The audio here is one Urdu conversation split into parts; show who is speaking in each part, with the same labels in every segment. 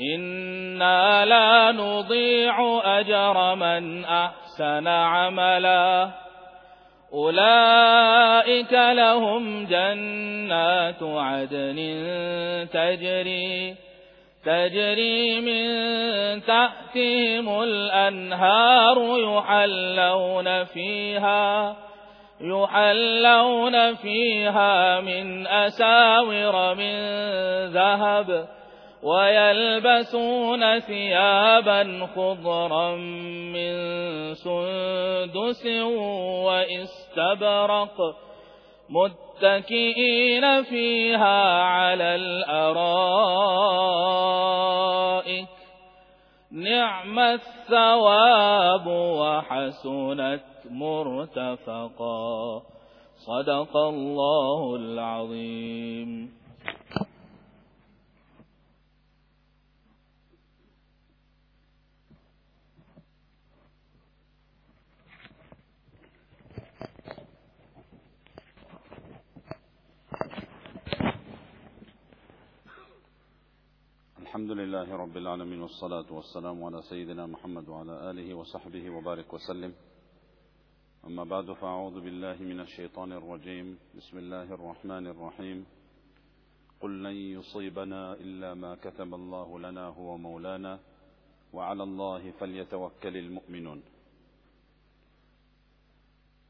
Speaker 1: إنا لا نضيع أجر من أحسن عملا أولئك لهم جنات عدن تجري تجري من تحتهم الأنهار يحلون فيها يحلون فيها من أساور من ذهب ويلبسون ثيابا خضرا من سندس وإستبرق متكئين فيها على الأرائك نعم الثواب وحسنت مرتفقا صدق الله العظيم
Speaker 2: الحمد لله رب العالمين والصلاة والسلام على سيدنا محمد وعلى آله وصحبه وبارك وسلم أما بعد فأعوذ بالله من الشيطان الرجيم بسم الله الرحمن الرحيم قل لن يصيبنا إلا ما كتب الله لنا هو مولانا وعلى الله فليتوكل المؤمنون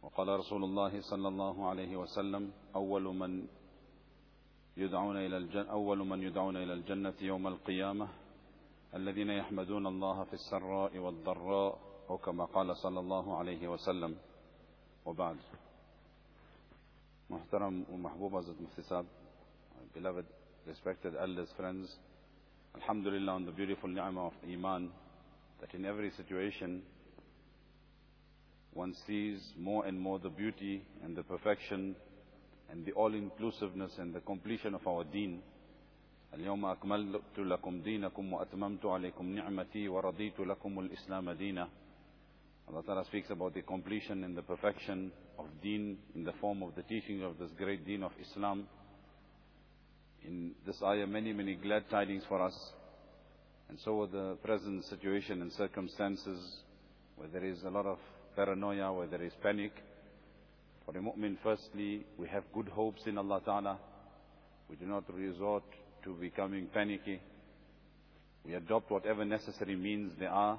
Speaker 2: وقال رسول الله صلى الله عليه وسلم أول من يدعون إلى الجنة أول من يدعون إلى الجنة يوم القيامة الذين يحمدون الله في السراء والضراء أو كما قال صلى الله عليه وسلم وبعد محترم ومحبوب عزت مفتساب beloved, respected elders, friends, الحمد لله on the beautiful ni'mah of Iman, that in every situation one sees more and more the beauty and the perfection and the all-inclusiveness and the completion of our deen. اليوم أكملت لكم دينكم وأتممت عليكم نعمتي ورضيت لكم الإسلام دينا Allah Ta'ala speaks about the completion and the perfection of deen in the form of the teaching of this great deen of Islam. In this ayah, many, many glad tidings for us. And so are the present situation and circumstances where there is a lot of paranoia, where there is panic. For the mu'min, firstly, we have good hopes in Allah Ta'ala. We do not resort to becoming panicky. We adopt whatever necessary means there are.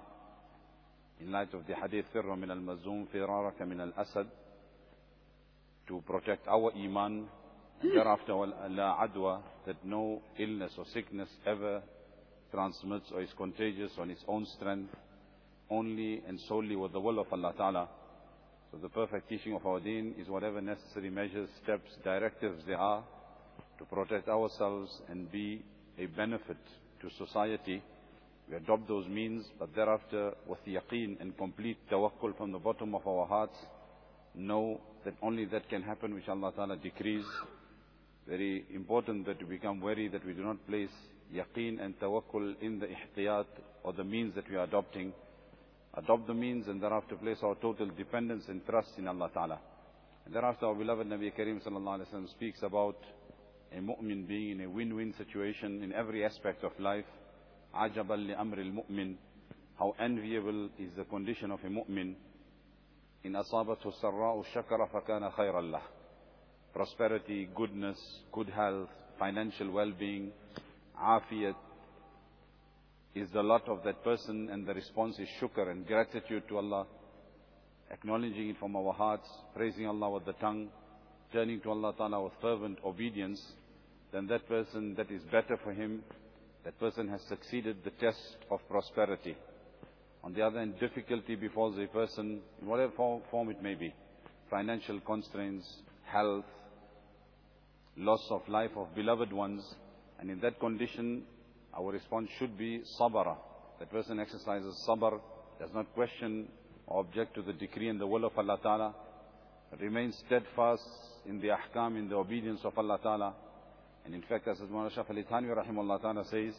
Speaker 2: In light of the hadith, فِرَّ مِنَ الْمَزُومِ فِرَارَكَ مِنَ الْأَسَدِ To protect our iman, thereafter, Allah عَدْوَى That no illness or sickness ever transmits or is contagious on its own strength, only and solely with the will of Allah Ta'ala. So the perfect teaching of our deen is whatever necessary measures, steps, directives there are to protect ourselves and be a benefit to society. We adopt those means, but thereafter, with yaqeen and complete tawakkul from the bottom of our hearts, know that only that can happen which Allah Ta'ala decrees. Very important that we become wary that we do not place yaqeen and tawakkul in the ihtiyat or the means that we are adopting adopt the means and thereafter place our total dependence and trust in Allah Ta'ala. Thereafter our beloved Nabi Kareem Sallallahu Alaihi Wasallam speaks about a mu'min being in a win-win situation in every aspect of life. عَجَبًا لِأَمْرِ الْمُؤْمِنِ How enviable is the condition of a mu'min. In أَصَابَتْهُ السَّرَّاءُ الشَّكَرَ فَكَانَ خَيْرًا لَهُ Prosperity, goodness, good health, financial well-being, عافية is the lot of that person, and the response is shukr and gratitude to Allah, acknowledging it from our hearts, praising Allah with the tongue, turning to Allah Ta'ala with fervent obedience, then that person, that is better for him, that person has succeeded the test of prosperity. On the other hand, difficulty befalls a person, in whatever form it may be, financial constraints, health, loss of life of beloved ones, and in that condition, our response should be sabara. The person exercises sabr, does not question or object to the decree and the will of Allah Ta'ala, remains steadfast in the ahkam, in the obedience of Allah Ta'ala. And in fact, as Imam Shaf Ali Thanwi rahimahullah ta'ala says,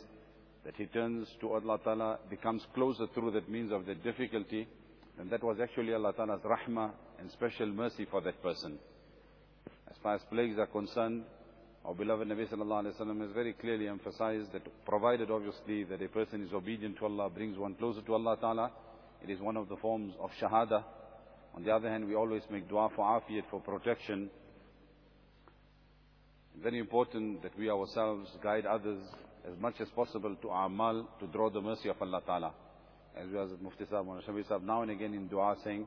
Speaker 2: that he turns to Allah Ta'ala, becomes closer through that means of the difficulty, and that was actually Allah Ta'ala's rahmah and special mercy for that person. As far as plagues are concerned, our beloved Nabi sallallahu alayhi wa sallam has very clearly emphasized that provided obviously that a person is obedient to Allah, brings one closer to Allah ta'ala, it is one of the forms of shahada. On the other hand, we always make dua for afiyat, for protection. Very important that we ourselves guide others as much as possible to amal, to draw the mercy of Allah ta'ala. As well as Mufti Sahib, Shabi Sahib, now and again in dua saying,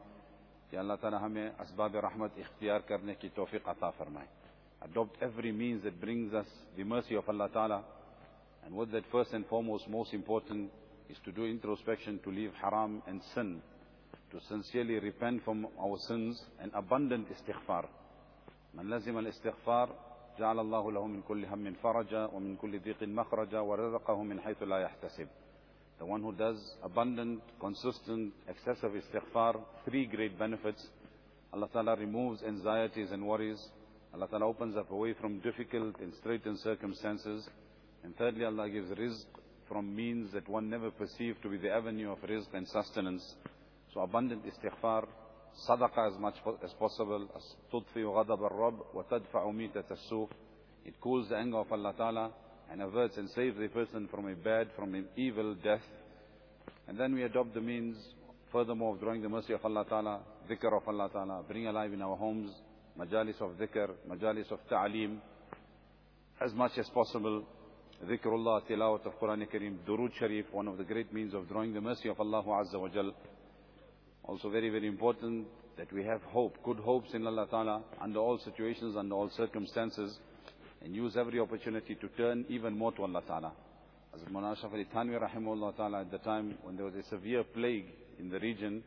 Speaker 2: Ya Allah ta'ala hame asbab rahmat ikhtiyar karne ki tawfiq ata farmaye adopt every means that brings us the mercy of Allah Ta'ala. And what that first and foremost most important is to do introspection, to leave haram and sin, to sincerely repent from our sins and abundant istighfar. من لزم الاستغفار جعل الله له من كل هم فرجا ومن كل ضيق مخرجا ورزقه من حيث لا يحتسب. The one who does abundant, consistent, excessive istighfar, three great benefits. Allah Ta'ala removes anxieties and worries. Allah Ta'ala opens up away from difficult and straitened circumstances. And thirdly, Allah gives rizq from means that one never perceived to be the avenue of rizq and sustenance. So abundant istighfar, sadaqah as much as possible, تُطْفِي غَضَبَ الرَّبِّ وَتَدْفَعُ مِيتَةَ السُّوءِ It cools the anger of Allah Ta'ala and averts and saves the person from a bad, from an evil death. And then we adopt the means, furthermore, of drawing the mercy of Allah Ta'ala, dhikr of Allah Ta'ala, bring alive in our homes, majalis of dhikr, majalis of ta'aleem, as much as possible. Dhikrullah, tilawat of Quran Kareem, Durood Sharif, one of the great means of drawing the mercy of Allah Azza wa Jal. Also very, very important that we have hope, good hopes in Allah Ta'ala under all situations, under all circumstances, and use every opportunity to turn even more to Allah Ta'ala. As Mawlana Ashraf Ali Thanwi, rahimahullah Ta'ala, at the time when there was a severe plague in the region,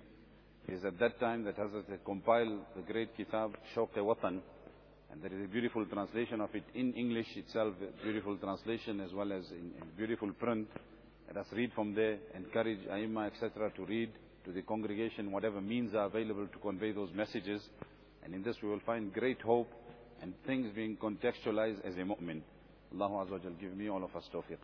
Speaker 2: is at that time that Hazrat had compiled the great kitab, Shawq Watan, and there is a beautiful translation of it in English itself, beautiful translation as well as in, in beautiful print. Let us read from there, encourage Aima, etc., to read to the congregation whatever means are available to convey those messages. And in this we will find great hope and things being contextualized as a mu'min. Allahu Azza wa Jal, give me all of us tawfiq,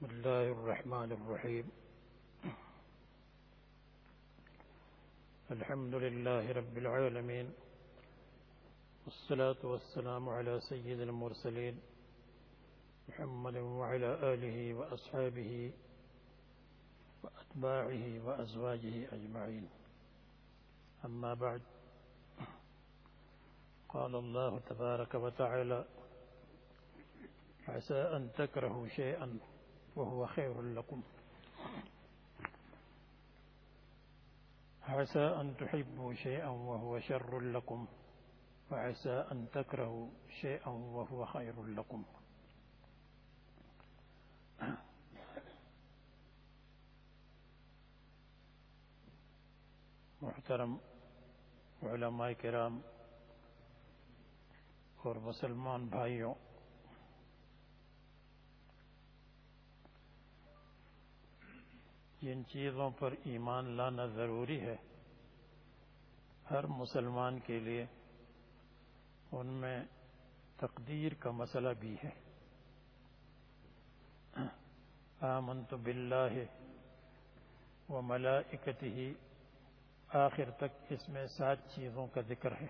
Speaker 3: بسم الله الرحمن الرحيم الحمد لله رب العالمين والصلاة والسلام على سيد المرسلين محمد وعلى آله وأصحابه وأتباعه وأزواجه أجمعين أما بعد قال الله تبارك وتعالى عسى أن تكرهوا شيئا وهو خير لكم عسى أن تحبوا شيئا وهو شر لكم وعسى أن تكرهوا شيئا وهو خير لكم محترم علماء کرام اور مسلمان بھائیوں جن چیزوں پر ایمان لانا ضروری ہے ہر مسلمان کے لیے ان میں تقدیر کا مسئلہ بھی ہے آمنت باللہ و ہے ہی آخر تک اس میں سات چیزوں کا ذکر ہے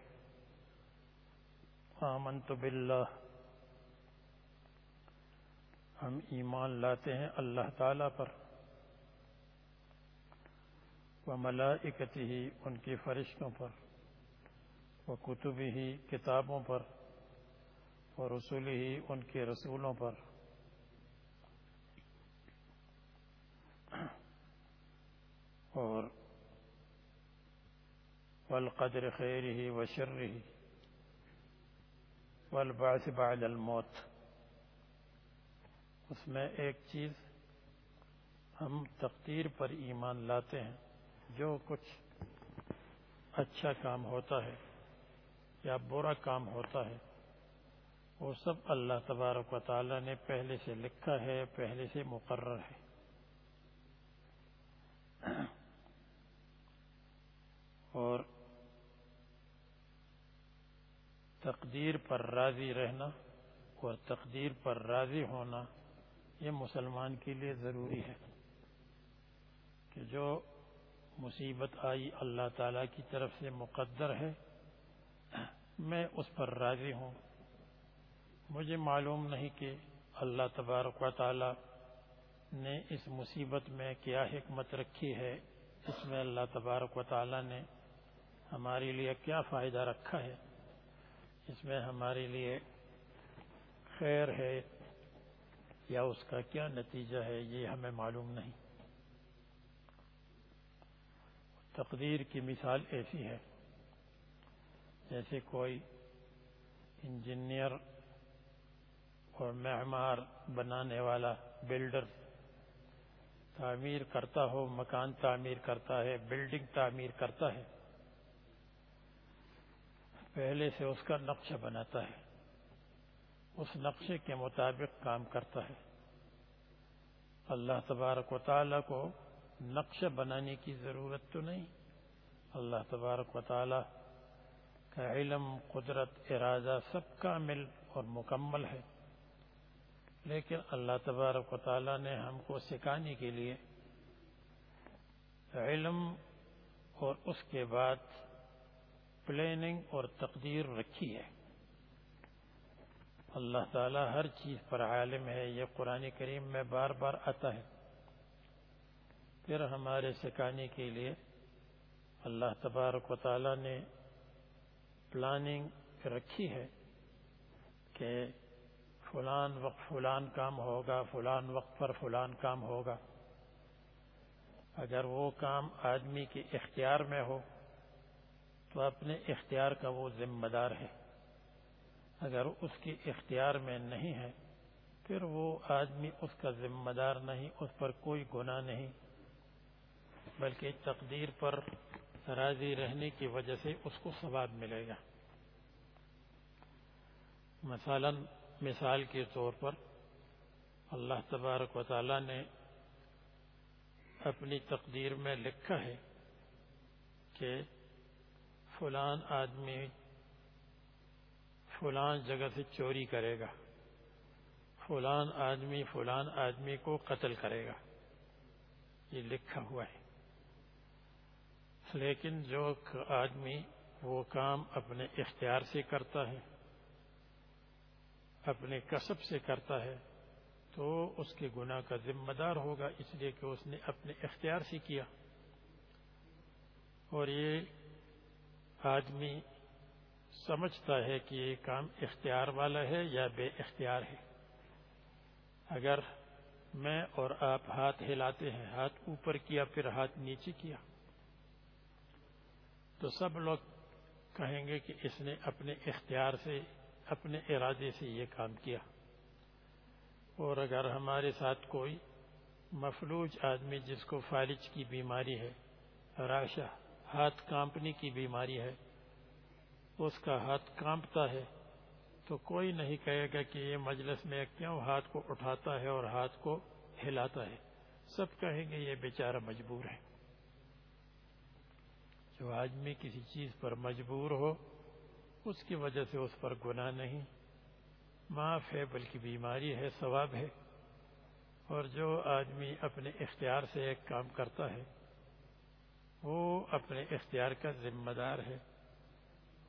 Speaker 3: آمنت باللہ ہم ایمان لاتے ہیں اللہ تعالیٰ پر ملا ہی ان کی فرشتوں پر وہ کتبی ہی کتابوں پر وہ رسولی ہی ان کے رسولوں پر اور قدر خیر ہی و شر ول باس بعد الموت اس میں ایک چیز ہم تقدیر پر ایمان لاتے ہیں جو کچھ اچھا کام ہوتا ہے یا برا کام ہوتا ہے وہ سب اللہ تبارک و تعالیٰ نے پہلے سے لکھا ہے پہلے سے مقرر ہے اور تقدیر پر راضی رہنا اور تقدیر پر راضی ہونا یہ مسلمان کے لیے ضروری ہے کہ جو مصیبت آئی اللہ تعالیٰ کی طرف سے مقدر ہے میں اس پر راضی ہوں مجھے معلوم نہیں کہ اللہ تبارک و تعالیٰ نے اس مصیبت میں کیا حکمت رکھی ہے اس میں اللہ تبارک و تعالیٰ نے ہمارے لیے کیا فائدہ رکھا ہے اس میں ہمارے لیے خیر ہے یا اس کا کیا نتیجہ ہے یہ ہمیں معلوم نہیں تقدیر کی مثال ایسی ہے جیسے کوئی انجینئر اور معمار بنانے والا بلڈر تعمیر کرتا ہو مکان تعمیر کرتا ہے بلڈنگ تعمیر کرتا ہے پہلے سے اس کا نقشہ بناتا ہے اس نقشے کے مطابق کام کرتا ہے اللہ تبارک و تعالی کو نقشہ بنانے کی ضرورت تو نہیں اللہ تبارک و تعالی کا علم قدرت ارادہ سب کامل اور مکمل ہے لیکن اللہ تبارک و تعالی نے ہم کو سکھانے کے لیے علم اور اس کے بعد پلاننگ اور تقدیر رکھی ہے اللہ تعالی ہر چیز پر عالم ہے یہ قرآن کریم میں بار بار آتا ہے پھر ہمارے سکھانے کے لیے اللہ تبارک و تعالیٰ نے پلاننگ رکھی ہے کہ فلان وقت فلان کام ہوگا فلان وقت پر فلان کام ہوگا اگر وہ کام آدمی کے اختیار میں ہو تو اپنے اختیار کا وہ ذمہ دار ہے اگر اس کے اختیار میں نہیں ہے پھر وہ آدمی اس کا ذمہ دار نہیں اس پر کوئی گناہ نہیں بلکہ تقدیر پر راضی رہنے کی وجہ سے اس کو ثواب ملے گا مثلا مثال کے طور پر اللہ تبارک و تعالی نے اپنی تقدیر میں لکھا ہے کہ فلان آدمی فلان جگہ سے چوری کرے گا فلان آدمی فلان آدمی کو قتل کرے گا یہ لکھا ہوا ہے لیکن جو آدمی وہ کام اپنے اختیار سے کرتا ہے اپنے کسب سے کرتا ہے تو اس کے گناہ کا ذمہ دار ہوگا اس لیے کہ اس نے اپنے اختیار سے کیا اور یہ آدمی سمجھتا ہے کہ یہ کام اختیار والا ہے یا بے اختیار ہے اگر میں اور آپ ہاتھ ہلاتے ہیں ہاتھ اوپر کیا پھر ہاتھ نیچے کیا تو سب لوگ کہیں گے کہ اس نے اپنے اختیار سے اپنے ارادے سے یہ کام کیا اور اگر ہمارے ساتھ کوئی مفلوج آدمی جس کو فالج کی بیماری ہے راشہ ہاتھ کامپنی کی بیماری ہے اس کا ہاتھ کامپتا ہے تو کوئی نہیں کہے گا کہ یہ مجلس میں کیوں ہاتھ کو اٹھاتا ہے اور ہاتھ کو ہلاتا ہے سب کہیں گے یہ بیچارہ مجبور ہے جو آدمی کسی چیز پر مجبور ہو اس کی وجہ سے اس پر گناہ نہیں معاف ہے بلکہ بیماری ہے ثواب ہے اور جو آدمی اپنے اختیار سے ایک کام کرتا ہے وہ اپنے اختیار کا ذمہ دار ہے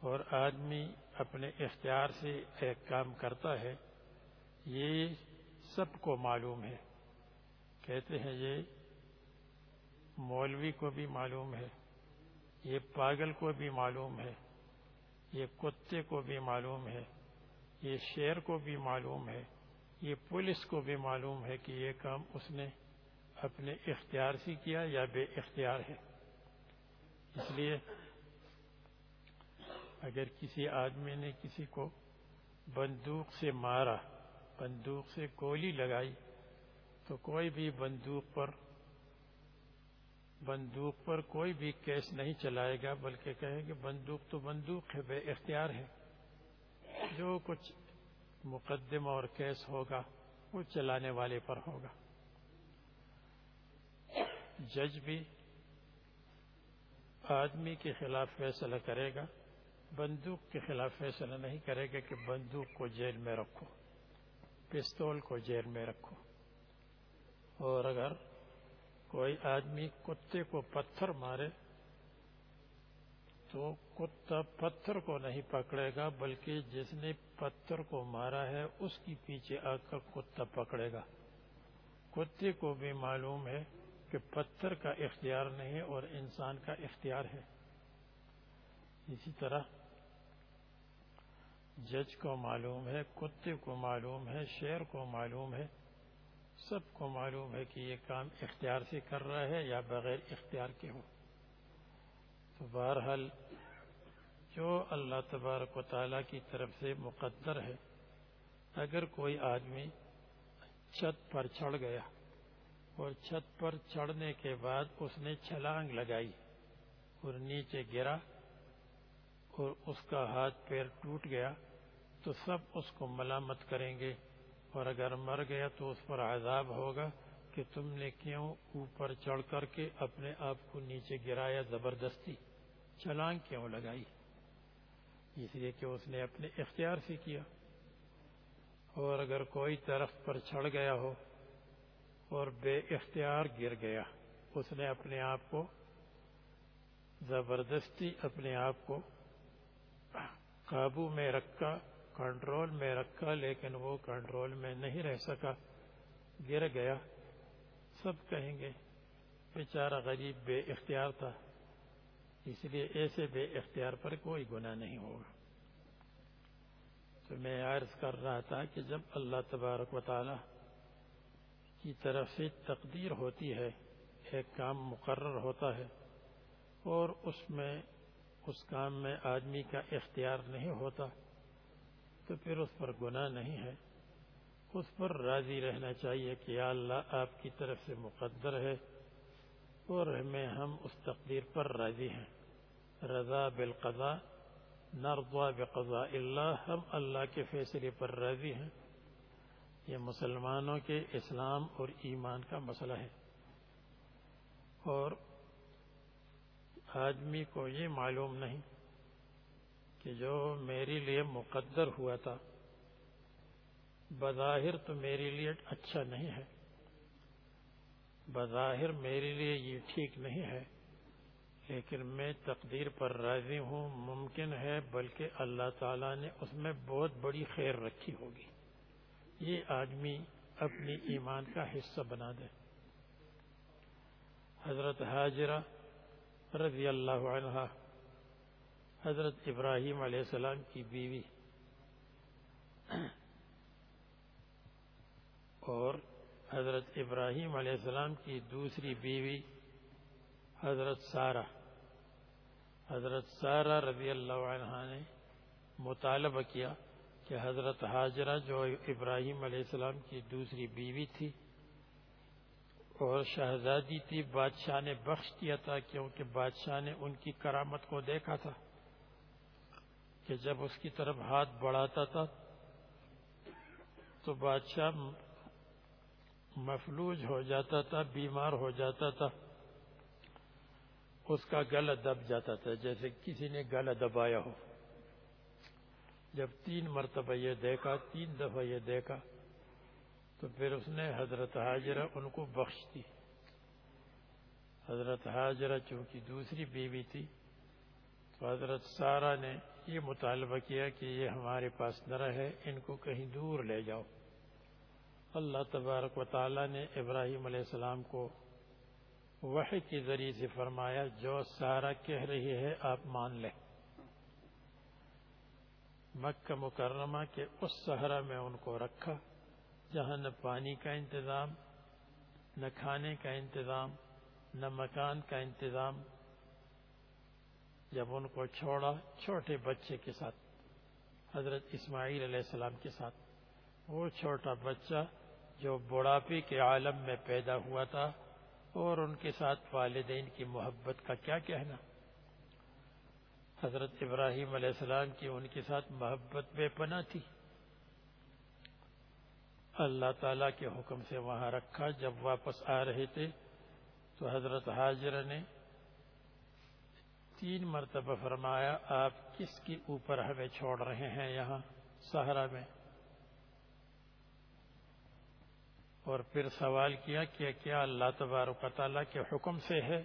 Speaker 3: اور آدمی اپنے اختیار سے ایک کام کرتا ہے یہ سب کو معلوم ہے کہتے ہیں یہ مولوی کو بھی معلوم ہے یہ پاگل کو بھی معلوم ہے یہ کتے کو بھی معلوم ہے یہ شیر کو بھی معلوم ہے یہ پولیس کو بھی معلوم ہے کہ یہ کام اس نے اپنے اختیار سے کیا یا بے اختیار ہے اس لیے اگر کسی آدمی نے کسی کو بندوق سے مارا بندوق سے گولی لگائی تو کوئی بھی بندوق پر بندوق پر کوئی بھی کیس نہیں چلائے گا بلکہ کہیں کہ بندوق تو بندوق ہے بے اختیار ہے جو کچھ مقدمہ اور کیس ہوگا وہ چلانے والے پر ہوگا جج بھی آدمی کے خلاف فیصلہ کرے گا بندوق کے خلاف فیصلہ نہیں کرے گا کہ بندوق کو جیل میں رکھو پستول کو جیل میں رکھو اور اگر کوئی آدمی کتے کو پتھر مارے تو کتا پتھر کو نہیں پکڑے گا بلکہ جس نے پتھر کو مارا ہے اس کی پیچھے آ کر کتا پکڑے گا کتے کو بھی معلوم ہے کہ پتھر کا اختیار نہیں اور انسان کا اختیار ہے اسی طرح جج کو معلوم ہے کتے کو معلوم ہے شیر کو معلوم ہے سب کو معلوم ہے کہ یہ کام اختیار سے کر رہا ہے یا بغیر اختیار کے ہوں تو بہرحال جو اللہ تبارک و تعالیٰ کی طرف سے مقدر ہے اگر کوئی آدمی چھت پر چڑھ گیا اور چھت پر چڑھنے کے بعد اس نے چھلانگ لگائی اور نیچے گرا اور اس کا ہاتھ پیر ٹوٹ گیا تو سب اس کو ملامت کریں گے اور اگر مر گیا تو اس پر عذاب ہوگا کہ تم نے کیوں اوپر چڑھ کر کے اپنے آپ کو نیچے گرایا زبردستی چلان کیوں لگائی اس لیے کہ اس نے اپنے اختیار سے کیا اور اگر کوئی درخت پر چڑھ گیا ہو اور بے اختیار گر گیا اس نے اپنے آپ کو زبردستی اپنے آپ کو قابو میں رکھا کنٹرول میں رکھا لیکن وہ کنٹرول میں نہیں رہ سکا گر گیا سب کہیں گے بیچارہ غریب بے اختیار تھا اس لیے ایسے بے اختیار پر کوئی گناہ نہیں ہوگا تو میں عرض کر رہا تھا کہ جب اللہ تبارک و تعالی کی طرف سے تقدیر ہوتی ہے ایک کام مقرر ہوتا ہے اور اس میں اس کام میں آدمی کا اختیار نہیں ہوتا تو پھر اس پر گناہ نہیں ہے اس پر راضی رہنا چاہیے کہ یا اللہ آپ کی طرف سے مقدر ہے اور ہمیں ہم اس تقدیر پر راضی ہیں رضا بالقضاء نرضا بقضاء اللہ ہم اللہ کے فیصلے پر راضی ہیں یہ مسلمانوں کے اسلام اور ایمان کا مسئلہ ہے اور آدمی کو یہ معلوم نہیں کہ جو میرے لیے مقدر ہوا تھا بظاہر تو میرے لیے اچھا نہیں ہے بظاہر میرے لیے یہ ٹھیک نہیں ہے لیکن میں تقدیر پر راضی ہوں ممکن ہے بلکہ اللہ تعالیٰ نے اس میں بہت بڑی خیر رکھی ہوگی یہ آدمی اپنی ایمان کا حصہ بنا دے حضرت حاجرہ رضی اللہ عنہ حضرت ابراہیم علیہ السلام کی بیوی اور حضرت ابراہیم علیہ السلام کی دوسری بیوی حضرت سارہ حضرت سارہ رضی اللہ عنہ نے مطالبہ کیا کہ حضرت حاجرہ جو ابراہیم علیہ السلام کی دوسری بیوی تھی اور شہزادی تھی بادشاہ نے بخش کیا تھا کیونکہ بادشاہ نے ان کی کرامت کو دیکھا تھا کہ جب اس کی طرف ہاتھ بڑھاتا تھا تو بادشاہ مفلوج ہو جاتا تھا بیمار ہو جاتا تھا اس کا گلا دب جاتا تھا جیسے کسی نے گلا دبایا ہو جب تین مرتبہ یہ دیکھا تین دفعہ یہ دیکھا تو پھر اس نے حضرت حاجرہ ان کو بخش دی حضرت حاجرہ چونکہ دوسری بیوی تھی تو حضرت سارا نے یہ مطالبہ کیا کہ یہ ہمارے پاس نہ رہے ان کو کہیں دور لے جاؤ اللہ تبارک و تعالیٰ نے ابراہیم علیہ السلام کو وحی کے ذریعے سے فرمایا جو سارا کہہ رہی ہے آپ مان لیں مکہ مکرمہ کے اس صحرا میں ان کو رکھا جہاں نہ پانی کا انتظام نہ کھانے کا انتظام نہ مکان کا انتظام جب ان کو چھوڑا چھوٹے بچے کے ساتھ حضرت اسماعیل علیہ السلام کے ساتھ وہ چھوٹا بچہ جو بڑھاپے کے عالم میں پیدا ہوا تھا اور ان کے ساتھ والدین کی محبت کا کیا کہنا حضرت ابراہیم علیہ السلام کی ان کے ساتھ محبت بے پناہ تھی اللہ تعالیٰ کے حکم سے وہاں رکھا جب واپس آ رہے تھے تو حضرت حاضر نے تین مرتبہ فرمایا آپ کس کے اوپر ہمیں چھوڑ رہے ہیں یہاں سہارا میں اور پھر سوال کیا کہ کیا اللہ تبارک تعالیٰ کے حکم سے ہے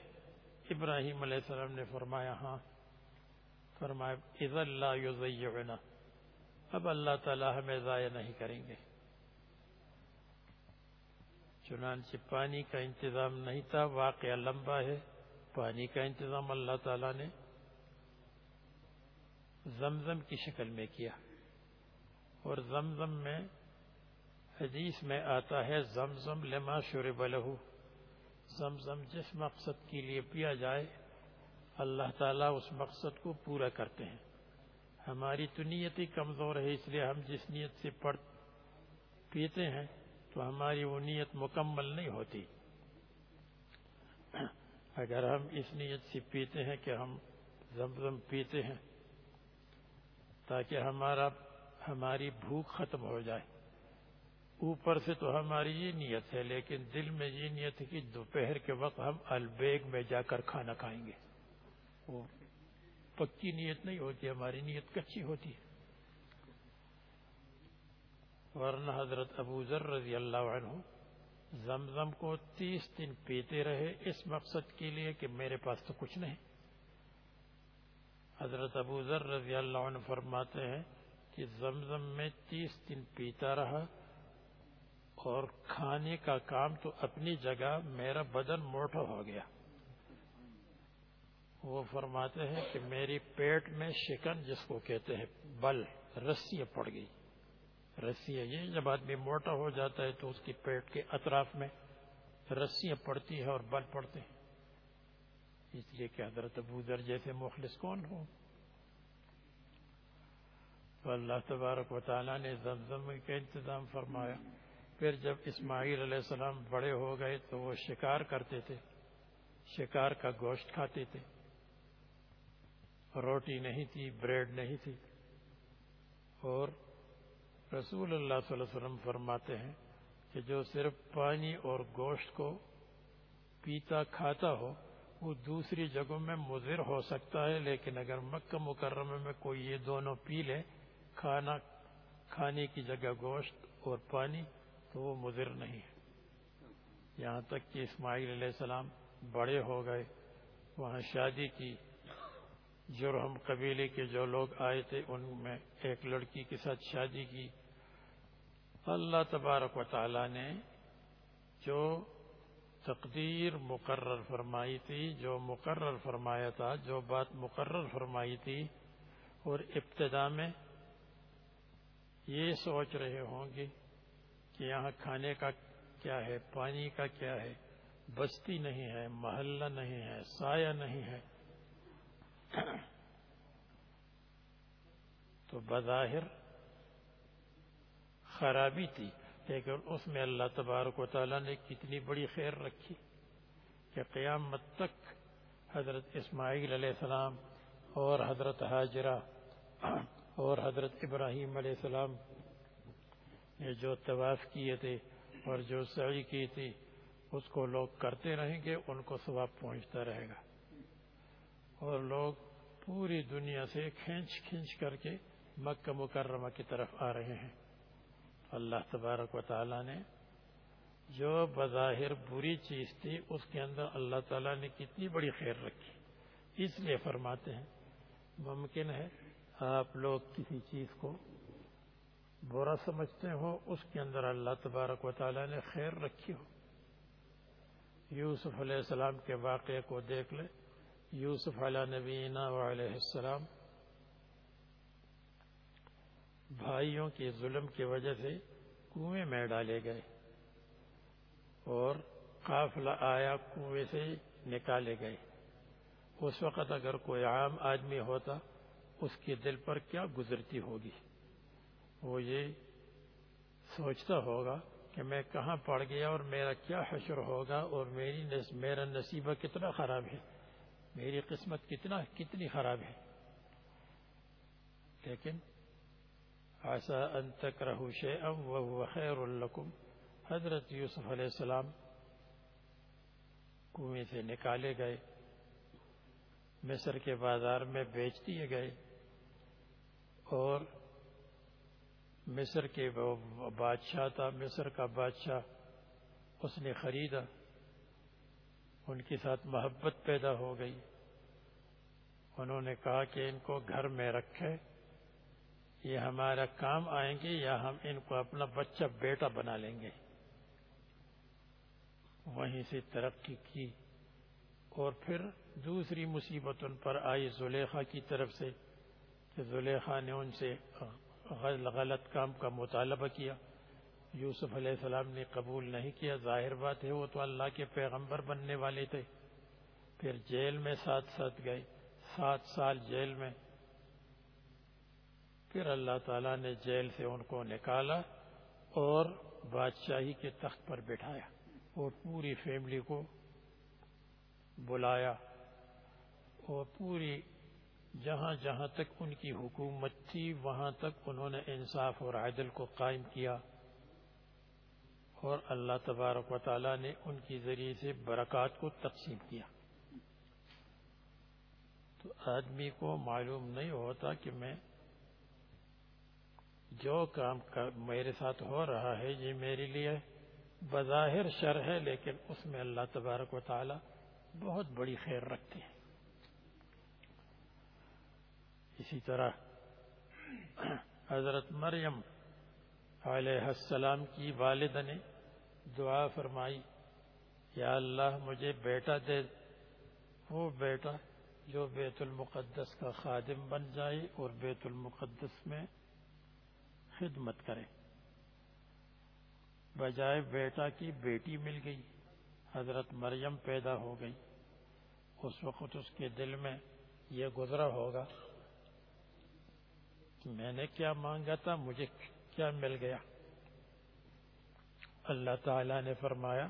Speaker 3: ابراہیم علیہ السلام نے فرمایا ہاں فرمایا عز اللہ اب اللہ تعالیٰ ہمیں ضائع نہیں کریں گے چنانچہ پانی کا انتظام نہیں تھا واقعہ لمبا ہے پانی کا انتظام اللہ تعالیٰ نے زمزم کی شکل میں کیا اور زمزم میں حدیث میں آتا ہے زمزم لما شور بلہ زمزم جس مقصد کے لیے پیا جائے اللہ تعالیٰ اس مقصد کو پورا کرتے ہیں ہماری تو نیت ہی کمزور ہے اس لیے ہم جس نیت سے پڑھ پیتے ہیں تو ہماری وہ نیت مکمل نہیں ہوتی اگر ہم اس نیت سے پیتے ہیں کہ ہم زمزم پیتے ہیں تاکہ ہمارا ہماری بھوک ختم ہو جائے اوپر سے تو ہماری یہ نیت ہے لیکن دل میں یہ نیت ہے کہ دوپہر کے وقت ہم البیگ میں جا کر کھانا کھائیں گے وہ پکی نیت نہیں ہوتی ہماری نیت کچی ہوتی ہے ورنہ حضرت ابو ذر رضی اللہ عنہ زمزم کو تیس دن پیتے رہے اس مقصد کے لیے کہ میرے پاس تو کچھ نہیں حضرت ابو ذر رضی اللہ عنہ فرماتے ہیں کہ زمزم میں تیس دن پیتا رہا اور کھانے کا کام تو اپنی جگہ میرا بدن موٹا ہو گیا وہ فرماتے ہیں کہ میری پیٹ میں شکن جس کو کہتے ہیں بل رسی پڑ گئی رسی یہ جب آدمی موٹا ہو جاتا ہے تو اس کے پیٹ کے اطراف میں رسیاں پڑتی ہیں اور بل پڑتے ہیں اس لیے کہ حضرت ابو ذر جیسے مخلص کون ہو تو اللہ تبارک و تعالیٰ نے زمزم کا انتظام فرمایا پھر جب اسماعیل علیہ السلام بڑے ہو گئے تو وہ شکار کرتے تھے شکار کا گوشت کھاتے تھے روٹی نہیں تھی بریڈ نہیں تھی اور رسول اللہ صلی اللہ علیہ وسلم فرماتے ہیں کہ جو صرف پانی اور گوشت کو پیتا کھاتا ہو وہ دوسری جگہوں میں مضر ہو سکتا ہے لیکن اگر مکہ مکرمہ میں کوئی یہ دونوں پی لے کھانا کھانے کی جگہ گوشت اور پانی تو وہ مضر نہیں ہے یہاں تک کہ اسماعیل علیہ السلام بڑے ہو گئے وہاں شادی کی جرہم قبیلے کے جو لوگ آئے تھے ان میں ایک لڑکی کے ساتھ شادی کی اللہ تبارک و تعالی نے جو تقدیر مقرر فرمائی تھی جو مقرر فرمایا تھا جو بات مقرر فرمائی تھی اور ابتدا میں یہ سوچ رہے ہوں گے کہ یہاں کھانے کا کیا ہے پانی کا کیا ہے بستی نہیں ہے محلہ نہیں ہے سایہ نہیں ہے تو بظاہر خرابی تھی لیکن اس میں اللہ تبارک و تعالیٰ نے کتنی بڑی خیر رکھی کہ قیامت تک حضرت اسماعیل علیہ السلام اور حضرت حاجرہ اور حضرت ابراہیم علیہ السلام نے جو طواف کیے تھے اور جو سعی کی تھی اس کو لوگ کرتے رہیں گے ان کو ثواب پہنچتا رہے گا اور لوگ پوری دنیا سے کھینچ کھینچ کر کے مکہ مکرمہ کی طرف آ رہے ہیں اللہ تبارک و تعالیٰ نے جو بظاہر بری چیز تھی اس کے اندر اللہ تعالیٰ نے کتنی بڑی خیر رکھی اس لیے فرماتے ہیں ممکن ہے آپ لوگ کسی چیز کو برا سمجھتے ہو اس کے اندر اللہ تبارک و تعالیٰ نے خیر رکھی ہو یوسف علیہ السلام کے واقعے کو دیکھ لے یوسف علی نبینا علیہ السلام بھائیوں کے ظلم کی وجہ سے کنویں میں ڈالے گئے اور قافلہ آیا کنویں سے نکالے گئے اس وقت اگر کوئی عام آدمی ہوتا اس کے دل پر کیا گزرتی ہوگی وہ یہ سوچتا ہوگا کہ میں کہاں پڑ گیا اور میرا کیا حشر ہوگا اور میری میرا نصیبہ کتنا خراب ہے میری قسمت کتنا کتنی خراب ہے لیکن آسا ان رہو شے وهو و خیر القم حضرت یوسف علیہ السلام کنویں سے نکالے گئے مصر کے بازار میں بیچ دیے گئے اور مصر کے بادشاہ تھا مصر کا بادشاہ اس نے خریدا ان کے ساتھ محبت پیدا ہو گئی انہوں نے کہا کہ ان کو گھر میں رکھے یہ ہمارا کام آئیں گے یا ہم ان کو اپنا بچہ بیٹا بنا لیں گے وہیں سے ترقی کی اور پھر دوسری مصیبت ان پر آئی زلیخا کی طرف سے کہ زلیخا نے ان سے غلط غلط کام کا مطالبہ کیا یوسف علیہ السلام نے قبول نہیں کیا ظاہر بات ہے وہ تو اللہ کے پیغمبر بننے والے تھے پھر جیل میں ساتھ ساتھ گئے سات سال جیل میں پھر اللہ تعالیٰ نے جیل سے ان کو نکالا اور بادشاہی کے تخت پر بٹھایا اور پوری فیملی کو بلایا اور پوری جہاں جہاں تک ان کی حکومت تھی وہاں تک انہوں نے انصاف اور عدل کو قائم کیا اور اللہ تبارک و تعالی نے ان کی ذریعے سے برکات کو تقسیم کیا تو آدمی کو معلوم نہیں ہوتا کہ میں جو کام میرے ساتھ ہو رہا ہے یہ میرے لیے بظاہر شر ہے لیکن اس میں اللہ تبارک و تعالی بہت بڑی خیر رکھتے ہیں اسی طرح حضرت مریم علیہ السلام کی والد نے دعا فرمائی یا اللہ مجھے بیٹا دے وہ بیٹا جو بیت المقدس کا خادم بن جائے اور بیت المقدس میں خدمت کرے بجائے بیٹا کی بیٹی مل گئی حضرت مریم پیدا ہو گئی اس وقت اس کے دل میں یہ گزرا ہوگا کہ میں نے کیا مانگا تھا مجھے کیا مل گیا اللہ تعالیٰ نے فرمایا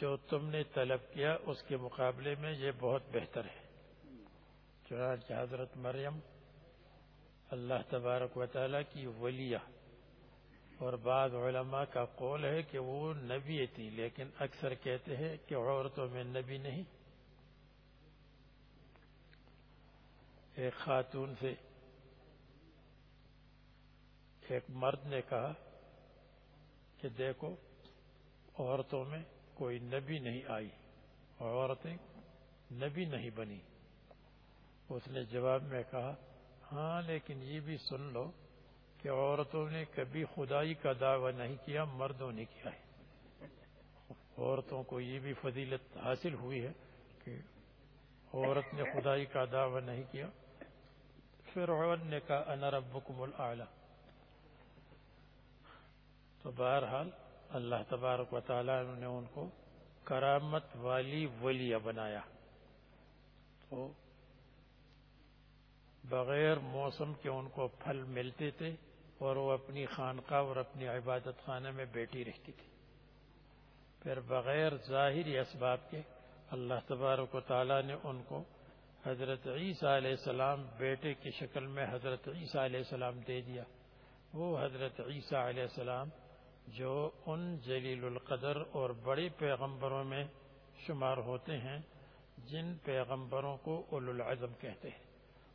Speaker 3: جو تم نے طلب کیا اس کے مقابلے میں یہ بہت بہتر ہے چنانچہ حضرت مریم اللہ تبارک و تعالیٰ کی ولیہ اور بعض علماء کا قول ہے کہ وہ نبی تھی لیکن اکثر کہتے ہیں کہ عورتوں میں نبی نہیں ایک خاتون سے ایک مرد نے کہا کہ دیکھو عورتوں میں کوئی نبی نہیں آئی اور عورتیں نبی نہیں بنی اس نے جواب میں کہا ہاں لیکن یہ بھی سن لو کہ عورتوں نے کبھی خدائی کا دعویٰ نہیں کیا مردوں نے کیا ہے عورتوں کو یہ بھی فضیلت حاصل ہوئی ہے کہ عورت نے خدائی کا دعویٰ نہیں کیا فرعون نے کہا انا ربکم اعلیٰ تو بہرحال اللہ تبارک و تعالیٰ نے ان کو کرامت والی ولی بنایا تو بغیر موسم کے ان کو پھل ملتے تھے اور وہ اپنی خانقاہ اور اپنی عبادت خانہ میں بیٹھی رہتی تھی پھر بغیر ظاہری اسباب کے اللہ تبارک و تعالیٰ نے ان کو حضرت عیسیٰ علیہ السلام بیٹے کی شکل میں حضرت عیسیٰ علیہ السلام دے دیا وہ حضرت عیسیٰ علیہ السلام جو ان جلیل القدر اور بڑے پیغمبروں میں شمار ہوتے ہیں جن پیغمبروں کو اول العظم کہتے ہیں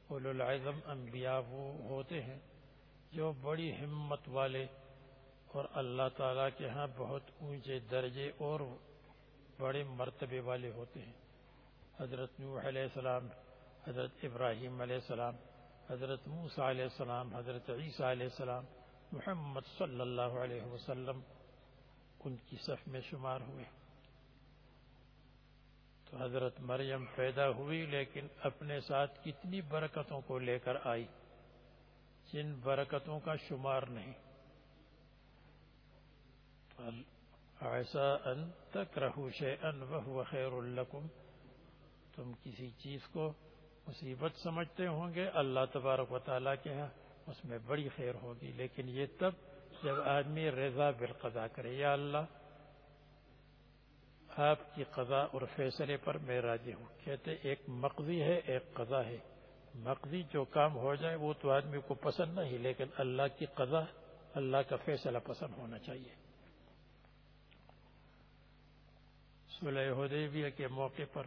Speaker 3: اول العظم انبیاء وہ ہوتے ہیں جو بڑی ہمت والے اور اللہ تعالیٰ کے ہاں بہت اونچے درجے اور بڑے مرتبے والے ہوتے ہیں حضرت نوح علیہ السلام حضرت ابراہیم علیہ السلام حضرت موسیٰ علیہ السلام حضرت عیسیٰ علیہ السلام محمد صلی اللہ علیہ وسلم ان کی صف میں شمار ہوئے تو حضرت مریم پیدا ہوئی لیکن اپنے ساتھ کتنی برکتوں کو لے کر آئی جن برکتوں کا شمار نہیں ایسا ان تک رہو خیر القم تم کسی چیز کو مصیبت سمجھتے ہوں گے اللہ تبارک و تعالیٰ کے ہاں اس میں بڑی خیر ہوگی لیکن یہ تب جب آدمی رضا بالقضا کرے یا اللہ آپ کی قضا اور فیصلے پر میں راضی ہوں کہتے ایک مقضی ہے ایک قضا ہے مقضی جو کام ہو جائے وہ تو آدمی کو پسند نہیں لیکن اللہ کی قضا اللہ کا فیصلہ پسند ہونا چاہیے سلح حدیبیہ کے موقع پر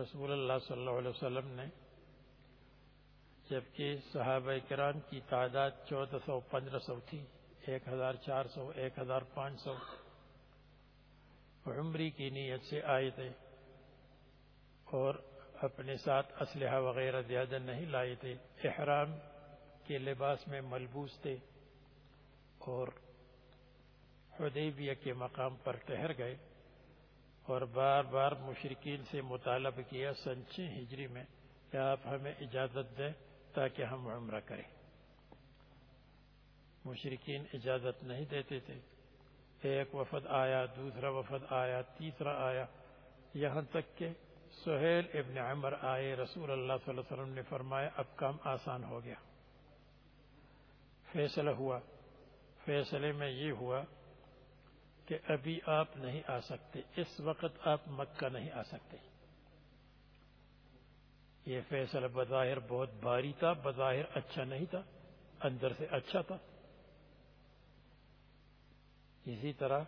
Speaker 3: رسول اللہ صلی اللہ علیہ وسلم نے جبکہ صحابہ کرام کی تعداد چودہ سو پندرہ سو تھی ایک ہزار چار سو ایک ہزار پانچ سو عمری کی نیت سے آئے تھے اور اپنے ساتھ اسلحہ وغیرہ زیادہ نہیں لائے تھے احرام کے لباس میں ملبوس تھے اور حدیبیہ کے مقام پر ٹہر گئے اور بار بار مشرقین سے مطالبہ کیا سنچے ہجری میں کہ آپ ہمیں اجازت دیں تاکہ ہم عمرہ کریں مشرقین اجازت نہیں دیتے تھے ایک وفد آیا دوسرا وفد آیا تیسرا آیا یہاں تک کہ سہیل ابن عمر آئے رسول اللہ صلی اللہ علیہ وسلم نے فرمایا اب کام آسان ہو گیا فیصلہ ہوا فیصلے میں یہ ہوا کہ ابھی آپ نہیں آ سکتے اس وقت آپ مکہ نہیں آ سکتے یہ فیصلہ بظاہر بہت بھاری تھا بظاہر اچھا نہیں تھا اندر سے اچھا تھا اسی طرح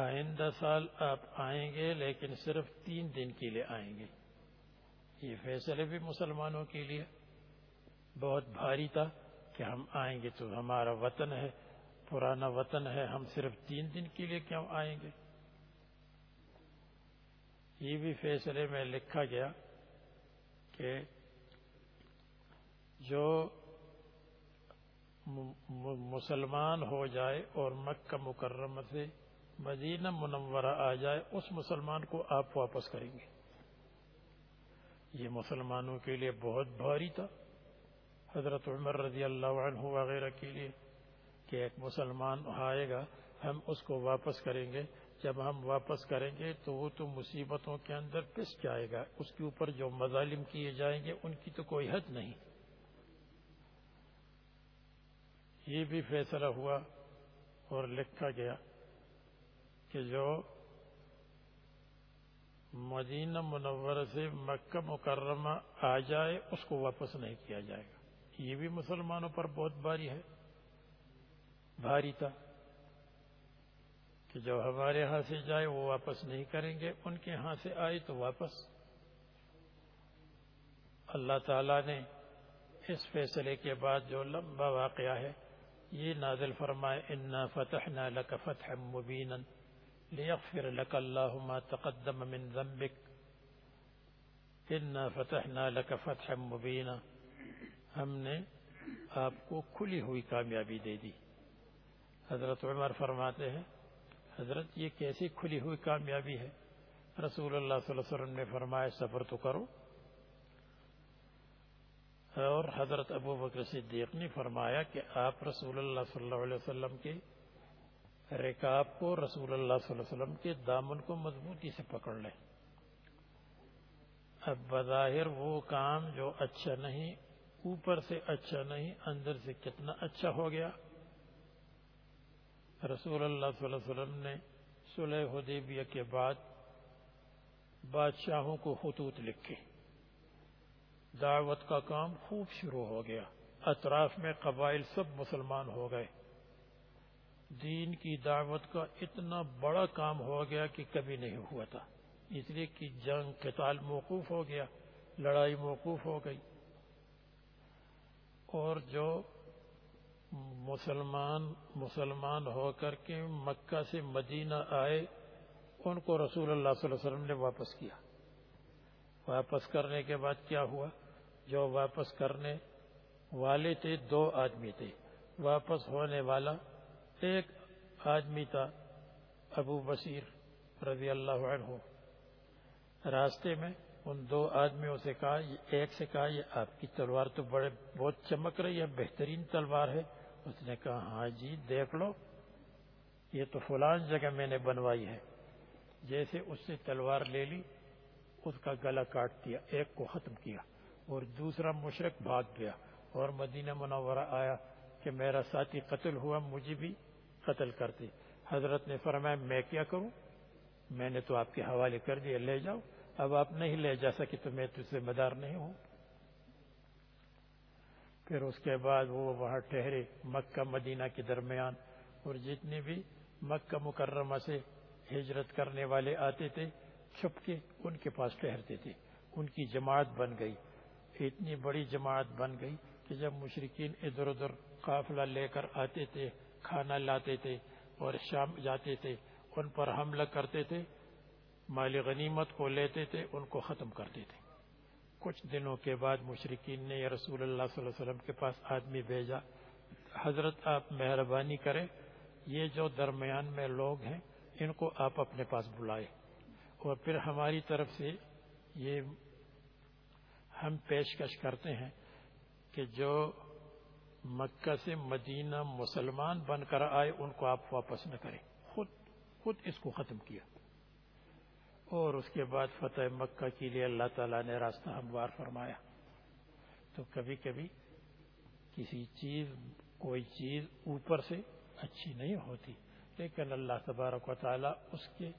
Speaker 3: آئندہ سال آپ آئیں گے لیکن صرف تین دن کے لیے آئیں گے یہ فیصلے بھی مسلمانوں کے لیے بہت بھاری تھا کہ ہم آئیں گے تو ہمارا وطن ہے پرانا وطن ہے ہم صرف تین دن کے لیے کیوں آئیں گے یہ بھی فیصلے میں لکھا گیا کہ جو مسلمان ہو جائے اور مکہ مکرم سے مدینہ منورہ آ جائے اس مسلمان کو آپ واپس کریں گے یہ مسلمانوں کے لیے بہت بھاری تھا حضرت عمر رضی اللہ عنہ وغیرہ کے لیے کہ ایک مسلمان آئے گا ہم اس کو واپس کریں گے جب ہم واپس کریں گے تو وہ تو مصیبتوں کے اندر پس جائے گا اس کے اوپر جو مظالم کیے جائیں گے ان کی تو کوئی حد نہیں یہ بھی فیصلہ ہوا اور لکھا گیا کہ جو مدینہ منور سے مکہ مکرمہ آ جائے اس کو واپس نہیں کیا جائے گا یہ بھی مسلمانوں پر بہت بھاری ہے بھاری تھا کہ جو ہمارے ہاں سے جائے وہ واپس نہیں کریں گے ان کے ہاں سے آئے تو واپس اللہ تعالیٰ نے اس فیصلے کے بعد جو لمبا واقعہ ہے یہ نازل فرمائے ان فتح نہ لکفت ہے مبینک ان فتح نہ لکفت ہے مبینہ ہم نے آپ کو کھلی ہوئی کامیابی دے دی حضرت عمر فرماتے ہیں حضرت یہ کیسی کھلی ہوئی کامیابی ہے رسول اللہ صلی اللہ علیہ وسلم نے فرمایا سفر تو کرو اور حضرت ابو بکر صدیق نے فرمایا کہ آپ رسول اللہ صلی اللہ علیہ وسلم کے رکاب کو رسول اللہ صلی اللہ علیہ وسلم کے دامن کو مضبوطی سے پکڑ لیں اب بظاہر وہ کام جو اچھا نہیں اوپر سے اچھا نہیں اندر سے کتنا اچھا ہو گیا رسول اللہ اللہ صلی علیہ وسلم نے صلح حدیبیہ کے بعد بادشاہوں کو خطوط لکھے دعوت کا کام خوب شروع ہو گیا اطراف میں قبائل سب مسلمان ہو گئے دین کی دعوت کا اتنا بڑا کام ہو گیا کہ کبھی نہیں ہوا تھا اس لیے کہ جنگ قتال موقوف ہو گیا لڑائی موقوف ہو گئی اور جو مسلمان مسلمان ہو کر کے مکہ سے مدینہ آئے ان کو رسول اللہ صلی اللہ علیہ وسلم نے واپس کیا واپس کرنے کے بعد کیا ہوا جو واپس کرنے والے تھے دو آدمی تھے واپس ہونے والا ایک آدمی تھا ابو بصیر رضی اللہ عنہ راستے میں ان دو آدمیوں سے کہا ایک سے کہا یہ آپ کی تلوار تو بڑے بہت چمک رہی ہے بہترین تلوار ہے اس نے کہا ہاں جی دیکھ لو یہ تو فلان جگہ میں نے بنوائی ہے جیسے اس نے تلوار لے لی اس کا گلا کاٹ دیا ایک کو ختم کیا اور دوسرا مشرق بھاگ گیا اور مدینہ منورہ آیا کہ میرا ساتھی قتل ہوا مجھے بھی قتل کر دی حضرت نے فرمایا میں کیا کروں میں نے تو آپ کے حوالے کر دیا لے جاؤ اب آپ نہیں لے جا سکے تو میں تو مدار نہیں ہوں پھر اس کے بعد وہ وہاں ٹھہرے مکہ مدینہ کے درمیان اور جتنے بھی مکہ مکرمہ سے ہجرت کرنے والے آتے تھے چھپ کے ان کے پاس ٹھہرتے تھے ان کی جماعت بن گئی اتنی بڑی جماعت بن گئی کہ جب مشرقین ادھر ادھر قافلہ لے کر آتے تھے کھانا لاتے تھے اور شام جاتے تھے ان پر حملہ کرتے تھے مال غنیمت کو لیتے تھے ان کو ختم کرتے تھے کچھ دنوں کے بعد مشرقین نے رسول اللہ صلی اللہ علیہ وسلم کے پاس آدمی بھیجا حضرت آپ مہربانی کریں یہ جو درمیان میں لوگ ہیں ان کو آپ اپنے پاس بلائے اور پھر ہماری طرف سے یہ ہم پیشکش کرتے ہیں کہ جو مکہ سے مدینہ مسلمان بن کر آئے ان کو آپ واپس نہ کریں خود خود اس کو ختم کیا اور اس کے بعد فتح مکہ کے لیے اللہ تعالیٰ نے راستہ ہموار فرمایا تو کبھی کبھی کسی چیز کوئی چیز اوپر سے اچھی نہیں ہوتی لیکن اللہ تبارک و تعالیٰ اس کے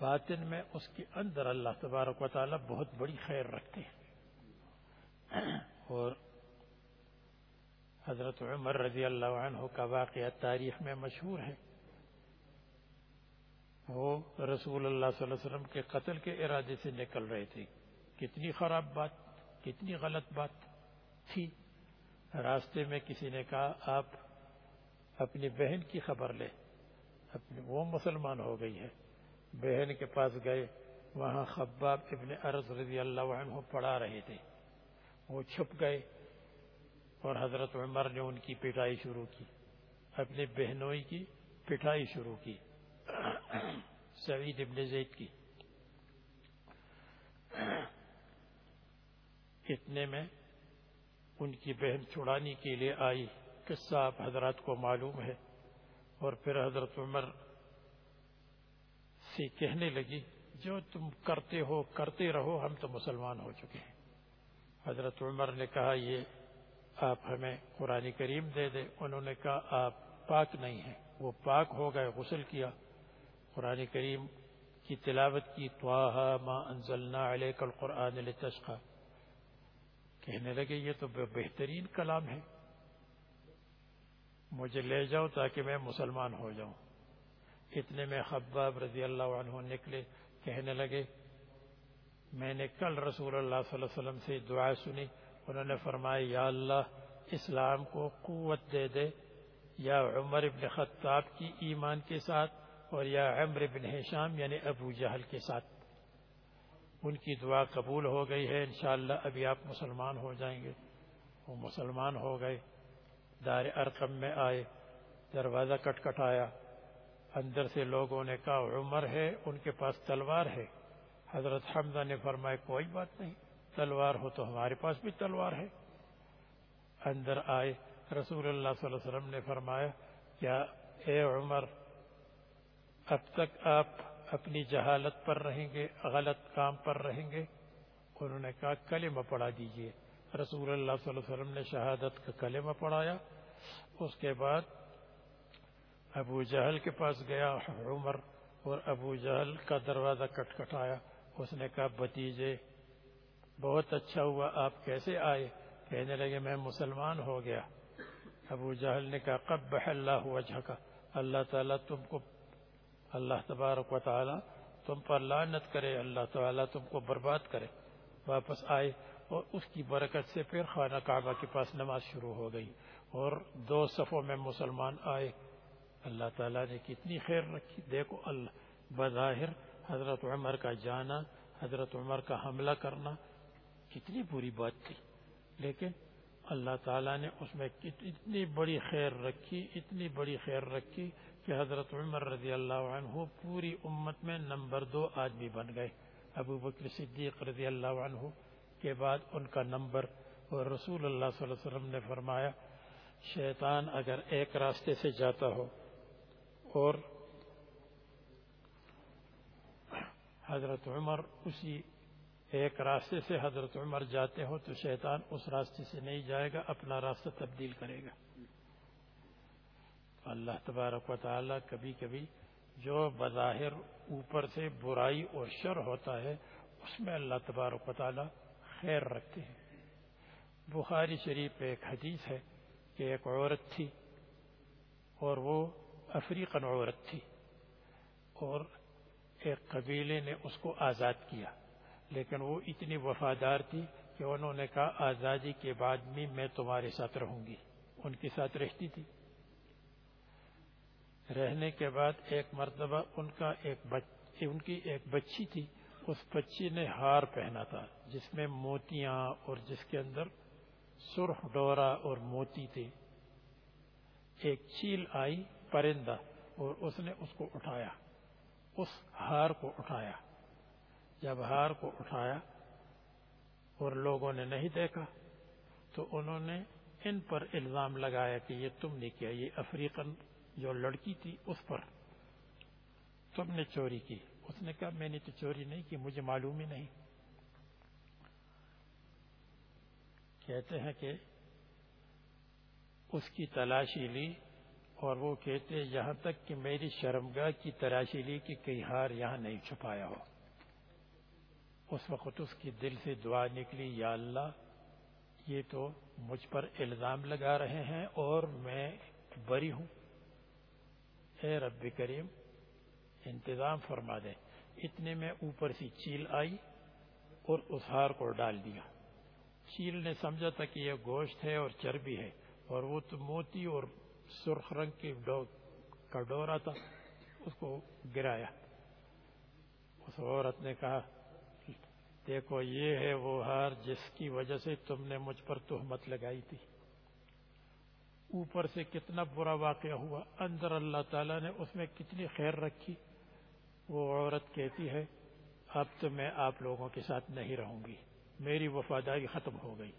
Speaker 3: باطن میں اس کے اندر اللہ تبارک و تعالیٰ بہت بڑی خیر رکھتے ہیں اور حضرت عمر رضی اللہ عنہ کا واقعہ تاریخ میں مشہور ہے وہ رسول اللہ صلی اللہ علیہ وسلم کے قتل کے ارادے سے نکل رہے تھے کتنی خراب بات کتنی غلط بات تھی راستے میں کسی نے کہا آپ اپنی بہن کی خبر لے وہ مسلمان ہو گئی ہے بہن کے پاس گئے وہاں خباب ابن عرض رضی اللہ عنہ پڑھا رہے تھے وہ چھپ گئے اور حضرت عمر نے ان کی پٹائی شروع کی اپنی بہنوئی کی پٹائی شروع کی سعید ابن زید کی اتنے میں ان کی بہن چھڑانی کے لیے آئی قصہ آپ حضرات کو معلوم ہے اور پھر حضرت عمر سے کہنے لگی جو تم کرتے ہو کرتے رہو ہم تو مسلمان ہو چکے ہیں حضرت عمر نے کہا یہ آپ ہمیں قرآن کریم دے دے انہوں نے کہا آپ پاک نہیں ہیں وہ پاک ہو گئے غسل کیا قرآن کریم کی تلاوت کی تواہا ما انزلنا علیک القرآن لتشقہ کہنے لگے یہ تو بہترین کلام ہے مجھے لے جاؤ تاکہ میں مسلمان ہو جاؤں اتنے میں خباب رضی اللہ عنہ نکلے کہنے لگے میں نے کل رسول اللہ صلی اللہ علیہ وسلم سے دعا سنی انہوں نے فرمایا یا اللہ اسلام کو قوت دے دے یا عمر ابن خطاب کی ایمان کے ساتھ اور یا عمر بن حشام یعنی ابو جہل کے ساتھ ان کی دعا قبول ہو گئی ہے انشاءاللہ ابھی آپ مسلمان ہو جائیں گے وہ مسلمان ہو گئے دار ارقم میں آئے دروازہ کٹ کٹ آیا اندر سے لوگوں نے کہا عمر ہے ان کے پاس تلوار ہے حضرت حمدہ نے فرمائے کوئی بات نہیں تلوار ہو تو ہمارے پاس بھی تلوار ہے اندر آئے رسول اللہ صلی اللہ علیہ وسلم نے فرمایا کیا اے عمر اب تک آپ اپنی جہالت پر رہیں گے غلط کام پر رہیں گے انہوں نے کہا کلمہ پڑا دیجئے رسول اللہ صلی اللہ علیہ وسلم نے شہادت کا کلمہ پڑھایا اس کے بعد ابو جہل کے پاس گیا عمر اور ابو جہل کا دروازہ کٹ کٹایا اس نے کہا بتیجے بہت اچھا ہوا آپ کیسے آئے کہنے لگے میں مسلمان ہو گیا ابو جہل نے کہا قبح اللہ وجہ کا اللہ تعالیٰ تم کو اللہ تبارک و تعالی تم پر لانت کرے اللہ تعالی تم کو برباد کرے واپس آئے اور اس کی برکت سے پھر خانہ کعبہ کے پاس نماز شروع ہو گئی اور دو صفوں میں مسلمان آئے اللہ تعالیٰ نے کتنی خیر رکھی دیکھو اللہ بظاہر حضرت عمر کا جانا حضرت عمر کا حملہ کرنا کتنی بری بات تھی لیکن اللہ تعالیٰ نے اس میں اتنی بڑی خیر رکھی اتنی بڑی خیر رکھی کہ حضرت عمر رضی اللہ عنہ پوری امت میں نمبر دو آدمی بن گئے ابو بکر صدیق رضی اللہ عنہ کے بعد ان کا نمبر رسول اللہ صلی اللہ علیہ وسلم نے فرمایا شیطان اگر ایک راستے سے جاتا ہو اور حضرت عمر اسی ایک راستے سے حضرت عمر جاتے ہو تو شیطان اس راستے سے نہیں جائے گا اپنا راستہ تبدیل کرے گا اللہ تبارک و تعالی کبھی کبھی جو بظاہر اوپر سے برائی اور شر ہوتا ہے اس میں اللہ تبارک و تعالی خیر رکھتے ہیں بخاری شریف پہ ایک حدیث ہے کہ ایک عورت تھی اور وہ افریقن عورت تھی اور ایک قبیلے نے اس کو آزاد کیا لیکن وہ اتنی وفادار تھی کہ انہوں نے کہا آزادی کے بعد بھی میں تمہارے ساتھ رہوں گی ان کے ساتھ رہتی تھی رہنے کے بعد ایک مرتبہ ان کا ایک بچ ان کی ایک بچی تھی اس بچی نے ہار پہنا تھا جس میں موتیاں اور جس کے اندر سرخ ڈورا اور موتی تھی ایک چیل آئی پرندہ اور اس نے اس کو اٹھایا اس ہار کو اٹھایا جب ہار کو اٹھایا اور لوگوں نے نہیں دیکھا تو انہوں نے ان پر الزام لگایا کہ یہ تم نے کیا یہ افریقن جو لڑکی تھی اس پر تم نے چوری کی اس نے کہا میں نے تو چوری نہیں کی مجھے معلوم ہی نہیں کہتے ہیں کہ اس کی تلاشی لی اور وہ کہتے یہاں تک کہ میری شرمگاہ کی تلاشی لی کہ کئی ہار یہاں نہیں چھپایا ہو اس وقت اس کی دل سے دعا نکلی یا اللہ یہ تو مجھ پر الزام لگا رہے ہیں اور میں بری ہوں اے رب کریم انتظام فرما دیں اتنے میں اوپر سی چیل آئی اور اس ہار کو ڈال دیا چیل نے سمجھا تھا کہ یہ گوشت ہے اور چربی ہے اور وہ تو موتی اور سرخ رنگ کی کا ڈورا تھا اس کو گرایا اس عورت نے کہا دیکھو یہ ہے وہ ہار جس کی وجہ سے تم نے مجھ پر تہمت لگائی تھی اوپر سے کتنا برا واقعہ ہوا اندر اللہ تعالیٰ نے اس میں کتنی خیر رکھی وہ عورت کہتی ہے اب تو میں آپ لوگوں کے ساتھ نہیں رہوں گی میری وفاداری ختم ہو گئی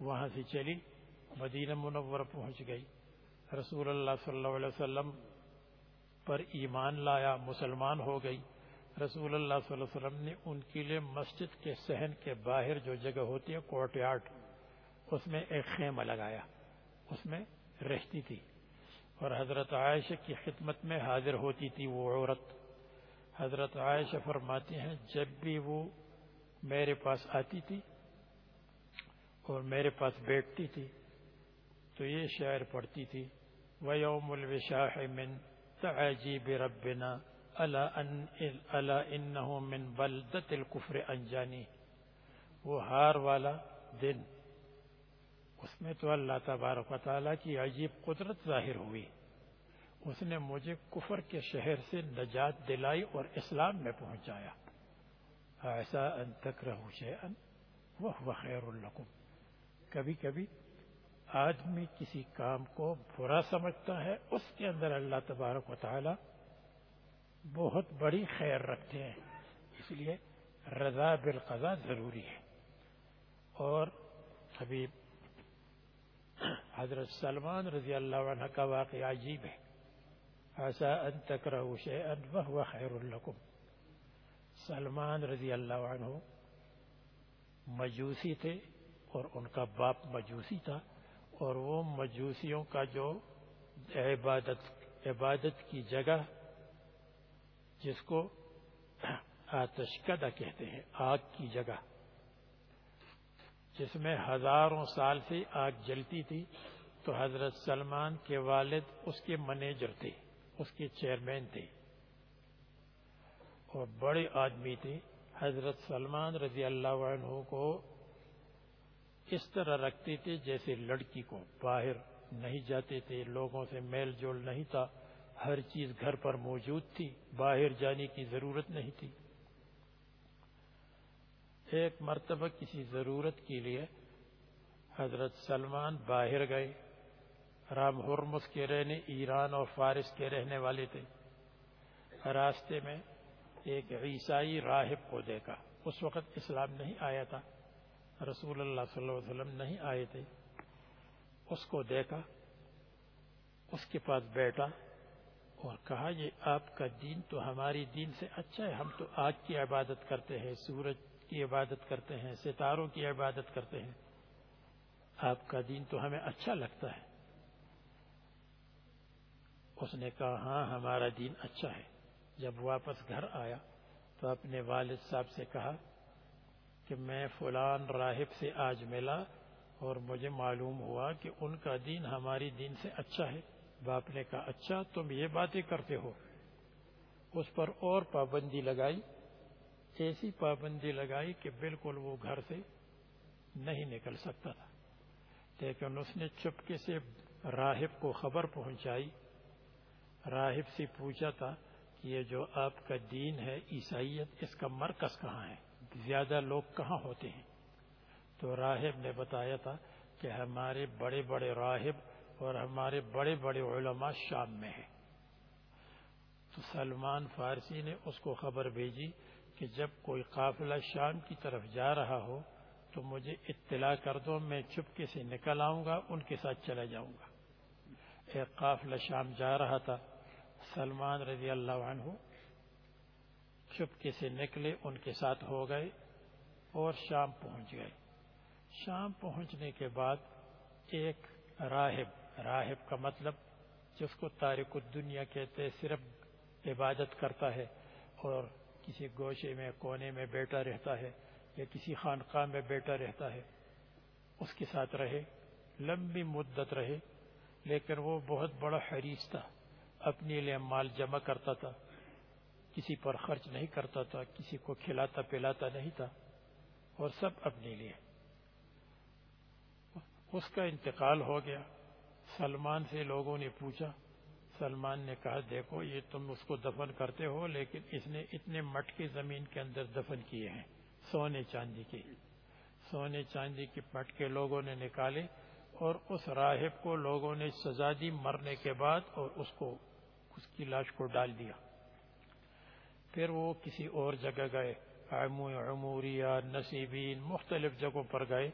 Speaker 3: وہاں سے چلی مدینہ منور پہنچ گئی رسول اللہ صلی اللہ علیہ وسلم پر ایمان لایا مسلمان ہو گئی رسول اللہ صلی اللہ علیہ وسلم نے ان کے لیے مسجد کے صحن کے باہر جو جگہ ہوتی ہے کورٹ یارڈ اس میں ایک خیمہ لگایا اس میں رہتی تھی اور حضرت عائشہ کی خدمت میں حاضر ہوتی تھی وہ عورت حضرت عائشہ فرماتی ہیں جب بھی وہ میرے پاس آتی تھی اور میرے پاس بیٹھتی تھی تو یہ شاعر پڑھتی تھی وَيَوْمُ الْوِشَاحِ مِن من رَبِّنَا أَلَا, أن أَلَا إِنَّهُ مِن نہ الْكُفْرِ کفر انجانی وہ ہار والا دن اس میں تو اللہ تبارک و تعالیٰ کی عجیب قدرت ظاہر ہوئی اس نے مجھے کفر کے شہر سے نجات دلائی اور اسلام میں پہنچایا ایسا ان رہو شے وہ خیر القم کبھی کبھی آدمی کسی کام کو برا سمجھتا ہے اس کے اندر اللہ تبارک و تعالیٰ بہت بڑی خیر رکھتے ہیں اس لیے رضا بالقضا ضروری ہے اور حبیب حضرت سلمان رضی اللہ عنہ کا واقعہ عجیب ہے ایسا ان شیئن وہو خیر الحکم سلمان رضی اللہ عنہ مجوسی تھے اور ان کا باپ مجوسی تھا اور وہ مجوسیوں کا جو عبادت عبادت کی جگہ جس کو آتشکدہ کہتے ہیں آگ کی جگہ جس میں ہزاروں سال سے آگ جلتی تھی تو حضرت سلمان کے والد اس کے مینیجر تھے اس کے چیئرمین تھے اور بڑے آدمی تھے حضرت سلمان رضی اللہ عنہ کو اس طرح رکھتے تھے جیسے لڑکی کو باہر نہیں جاتے تھے لوگوں سے میل جول نہیں تھا ہر چیز گھر پر موجود تھی باہر جانے کی ضرورت نہیں تھی ایک مرتبہ کسی ضرورت کے لیے حضرت سلمان باہر گئے رام ہرمس کے رہنے ایران اور فارس کے رہنے والے تھے راستے میں ایک عیسائی راہب کو دیکھا اس وقت اسلام نہیں آیا تھا رسول اللہ صلی اللہ علیہ وسلم نہیں آئے تھے اس کو دیکھا اس کے پاس بیٹھا اور کہا یہ آپ کا دین تو ہماری دین سے اچھا ہے ہم تو آج کی عبادت کرتے ہیں سورج کی عبادت کرتے ہیں ستاروں کی عبادت کرتے ہیں آپ کا دین تو ہمیں اچھا لگتا ہے اس نے کہا ہاں ہمارا دین اچھا ہے جب واپس گھر آیا تو اپنے والد صاحب سے کہا کہ میں فلان راہب سے آج ملا اور مجھے معلوم ہوا کہ ان کا دین ہماری دین سے اچھا ہے باپ نے کہا اچھا تم یہ باتیں کرتے ہو اس پر اور پابندی لگائی ایسی پابندی لگائی کہ بالکل وہ گھر سے نہیں نکل سکتا تھا لیکن اس نے چپکے سے راہب کو خبر پہنچائی راہب سے پوچھا تھا کہ یہ جو آپ کا دین ہے عیسائیت اس کا مرکز کہاں ہے زیادہ لوگ کہاں ہوتے ہیں تو راہب نے بتایا تھا کہ ہمارے بڑے بڑے راہب اور ہمارے بڑے بڑے علماء شام میں ہیں تو سلمان فارسی نے اس کو خبر بھیجی کہ جب کوئی قافلہ شام کی طرف جا رہا ہو تو مجھے اطلاع کر دو میں چھپکے سے نکل آؤں گا ان کے ساتھ چلا جاؤں گا ایک قافلہ شام جا رہا تھا سلمان رضی اللہ عنہ چپکے سے نکلے ان کے ساتھ ہو گئے اور شام پہنچ گئے شام پہنچنے کے بعد ایک راہب راہب کا مطلب جس کو تارک الدنیا کہتے صرف عبادت کرتا ہے اور کسی گوشے میں کونے میں بیٹا رہتا ہے یا کسی خانقاہ میں بیٹا رہتا ہے اس کے ساتھ رہے لمبی مدت رہے لیکن وہ بہت بڑا حریص تھا اپنے لیے مال جمع کرتا تھا کسی پر خرچ نہیں کرتا تھا کسی کو کھلاتا پلاتا نہیں تھا اور سب اپنے لیے اس کا انتقال ہو گیا سلمان سے لوگوں نے پوچھا سلمان نے کہا دیکھو یہ تم اس کو دفن کرتے ہو لیکن اس نے اتنے مٹ کی زمین کے اندر دفن کیے ہیں سونے چاندی کے سونے چاندی کے مٹ کے لوگوں نے نکالے اور اس راہب کو لوگوں نے سزا دی مرنے کے بعد اور اس کو اس کی لاش کو ڈال دیا پھر وہ کسی اور جگہ گئے نصیبین مختلف جگہوں پر گئے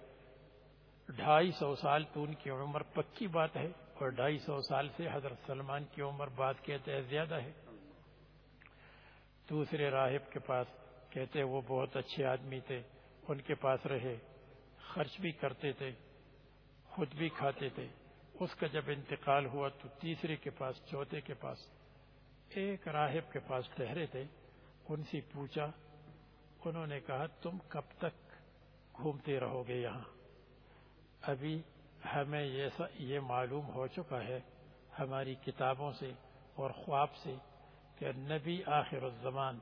Speaker 3: ڈھائی سو سال تو ان کی عمر پکی بات ہے اور ڈھائی سو سال سے حضرت سلمان کی عمر کہتے ہیں زیادہ ہے دوسرے راہب کے پاس کہتے وہ بہت اچھے آدمی تھے ان کے پاس رہے خرچ بھی کرتے تھے خود بھی کھاتے تھے اس کا جب انتقال ہوا تو تیسرے کے پاس چوتھے کے پاس ایک راہب کے پاس ٹھہرے تھے ان سے پوچھا انہوں نے کہا تم کب تک گھومتے رہو گے یہاں ابھی ہمیں یہ یہ معلوم ہو چکا ہے ہماری کتابوں سے اور خواب سے کہ نبی آخر الزمان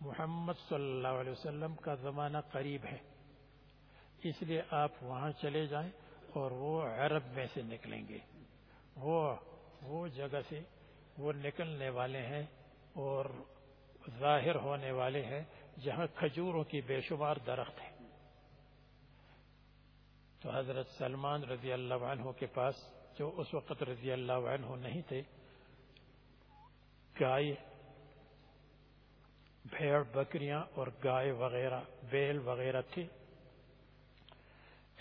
Speaker 3: محمد صلی اللہ علیہ وسلم کا زمانہ قریب ہے اس لیے آپ وہاں چلے جائیں اور وہ عرب میں سے نکلیں گے وہ جگہ سے وہ نکلنے والے ہیں اور ظاہر ہونے والے ہیں جہاں کھجوروں کی بے شمار درخت ہے تو حضرت سلمان رضی اللہ عنہ کے پاس جو اس وقت رضی اللہ عنہ نہیں تھے گائے بھیڑ بکریاں اور گائے وغیرہ بیل وغیرہ تھی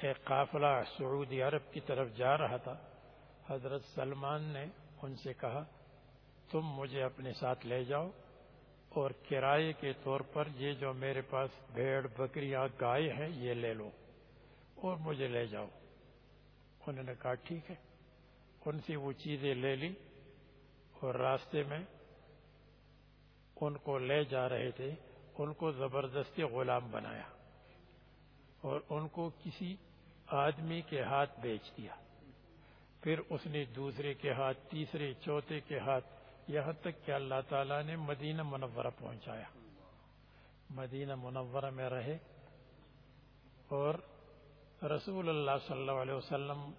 Speaker 3: ایک قافلہ سعودی عرب کی طرف جا رہا تھا حضرت سلمان نے ان سے کہا تم مجھے اپنے ساتھ لے جاؤ اور کرائے کے طور پر یہ جو میرے پاس بھیڑ بکریاں گائے ہیں یہ لے لو اور مجھے لے جاؤ انہوں نے کہا ٹھیک ہے ان سے وہ چیزیں لے لی اور راستے میں ان کو لے جا رہے تھے ان کو زبردستی غلام بنایا اور ان کو کسی آدمی کے ہاتھ بیچ دیا پھر اس نے دوسرے کے ہاتھ تیسرے چوتھے کے ہاتھ یہاں تک کہ اللہ تعالیٰ نے مدینہ منورہ پہنچایا مدینہ منورہ میں رہے اور رسول اللہ صلی اللہ علیہ وسلم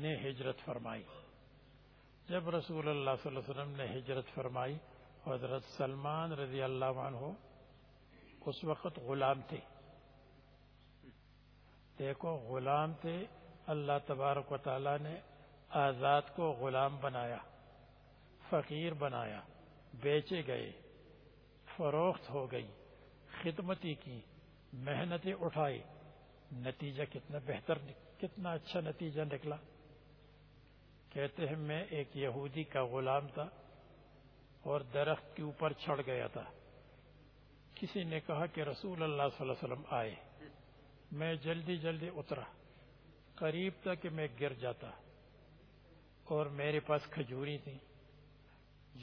Speaker 3: نے ہجرت فرمائی جب رسول اللہ صلی اللہ علیہ وسلم نے ہجرت فرمائی حضرت سلمان رضی اللہ عنہ اس وقت غلام تھے دیکھو غلام تھے اللہ تبارک و تعالیٰ نے آزاد کو غلام بنایا فقیر بنایا بیچے گئے فروخت ہو گئی خدمتی کی محنتیں اٹھائی نتیجہ کتنا بہتر کتنا اچھا نتیجہ نکلا کہتے ہیں میں ایک یہودی کا غلام تھا اور درخت کے اوپر چڑھ گیا تھا کسی نے کہا کہ رسول اللہ صلی اللہ علیہ وسلم آئے میں جلدی جلدی اترا قریب تھا کہ میں گر جاتا اور میرے پاس کھجوری تھی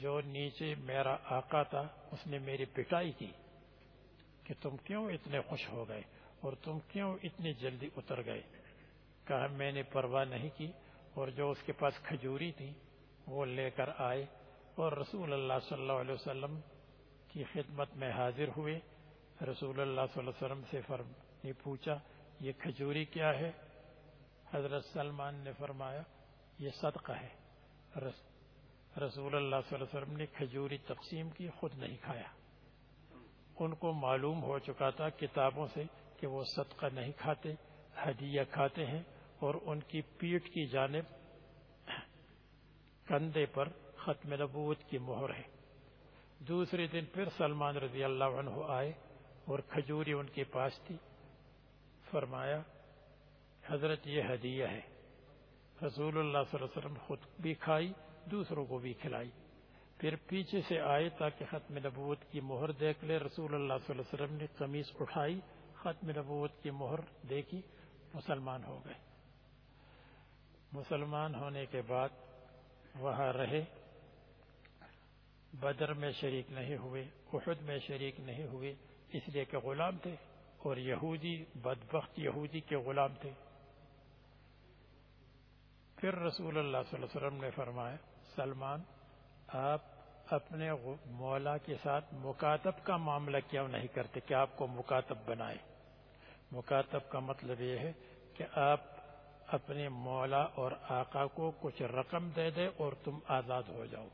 Speaker 3: جو نیچے میرا آقا تھا اس نے میری پٹائی کی کہ تم کیوں اتنے خوش ہو گئے اور تم کیوں اتنی جلدی اتر گئے کہا میں نے پرواہ نہیں کی اور جو اس کے پاس کھجوری تھی وہ لے کر آئے اور رسول اللہ صلی اللہ علیہ وسلم کی خدمت میں حاضر ہوئے رسول اللہ صلی اللہ علیہ وسلم سے فرم نے پوچھا یہ کھجوری کیا ہے حضرت سلمان نے فرمایا یہ صدقہ ہے رس رسول اللہ صلی اللہ علیہ وسلم نے کھجوری تقسیم کی خود نہیں کھایا ان کو معلوم ہو چکا تھا کتابوں سے کہ وہ صدقہ نہیں کھاتے ہدیہ کھاتے ہیں اور ان کی پیٹ کی جانب کندھے پر ختم نبوت کی مہر ہے دوسرے دن پھر سلمان رضی اللہ عنہ آئے اور کھجوری ان کے پاس تھی فرمایا حضرت یہ ہدیہ ہے رسول اللہ صلی اللہ علیہ وسلم خود بھی کھائی دوسروں کو بھی کھلائی پھر پیچھے سے آئے تاکہ ختم نبوت کی مہر دیکھ لے رسول اللہ صلی اللہ علیہ وسلم نے کمیص اٹھائی ختم نبوت کی مہر دیکھی مسلمان ہو گئے مسلمان ہونے کے بعد وہاں رہے بدر میں شریک نہیں ہوئے احد میں شریک نہیں ہوئے اس لیے کہ غلام تھے اور یہودی بدبخت یہودی کے غلام تھے پھر رسول اللہ صلی اللہ علیہ وسلم نے فرمایا سلمان آپ اپنے مولا کے ساتھ مکاتب کا معاملہ کیوں نہیں کرتے کہ آپ کو مکاتب بنائے مکاتب کا مطلب یہ ہے کہ آپ اپنے مولا اور آقا کو کچھ رقم دے دے اور تم آزاد ہو جاؤ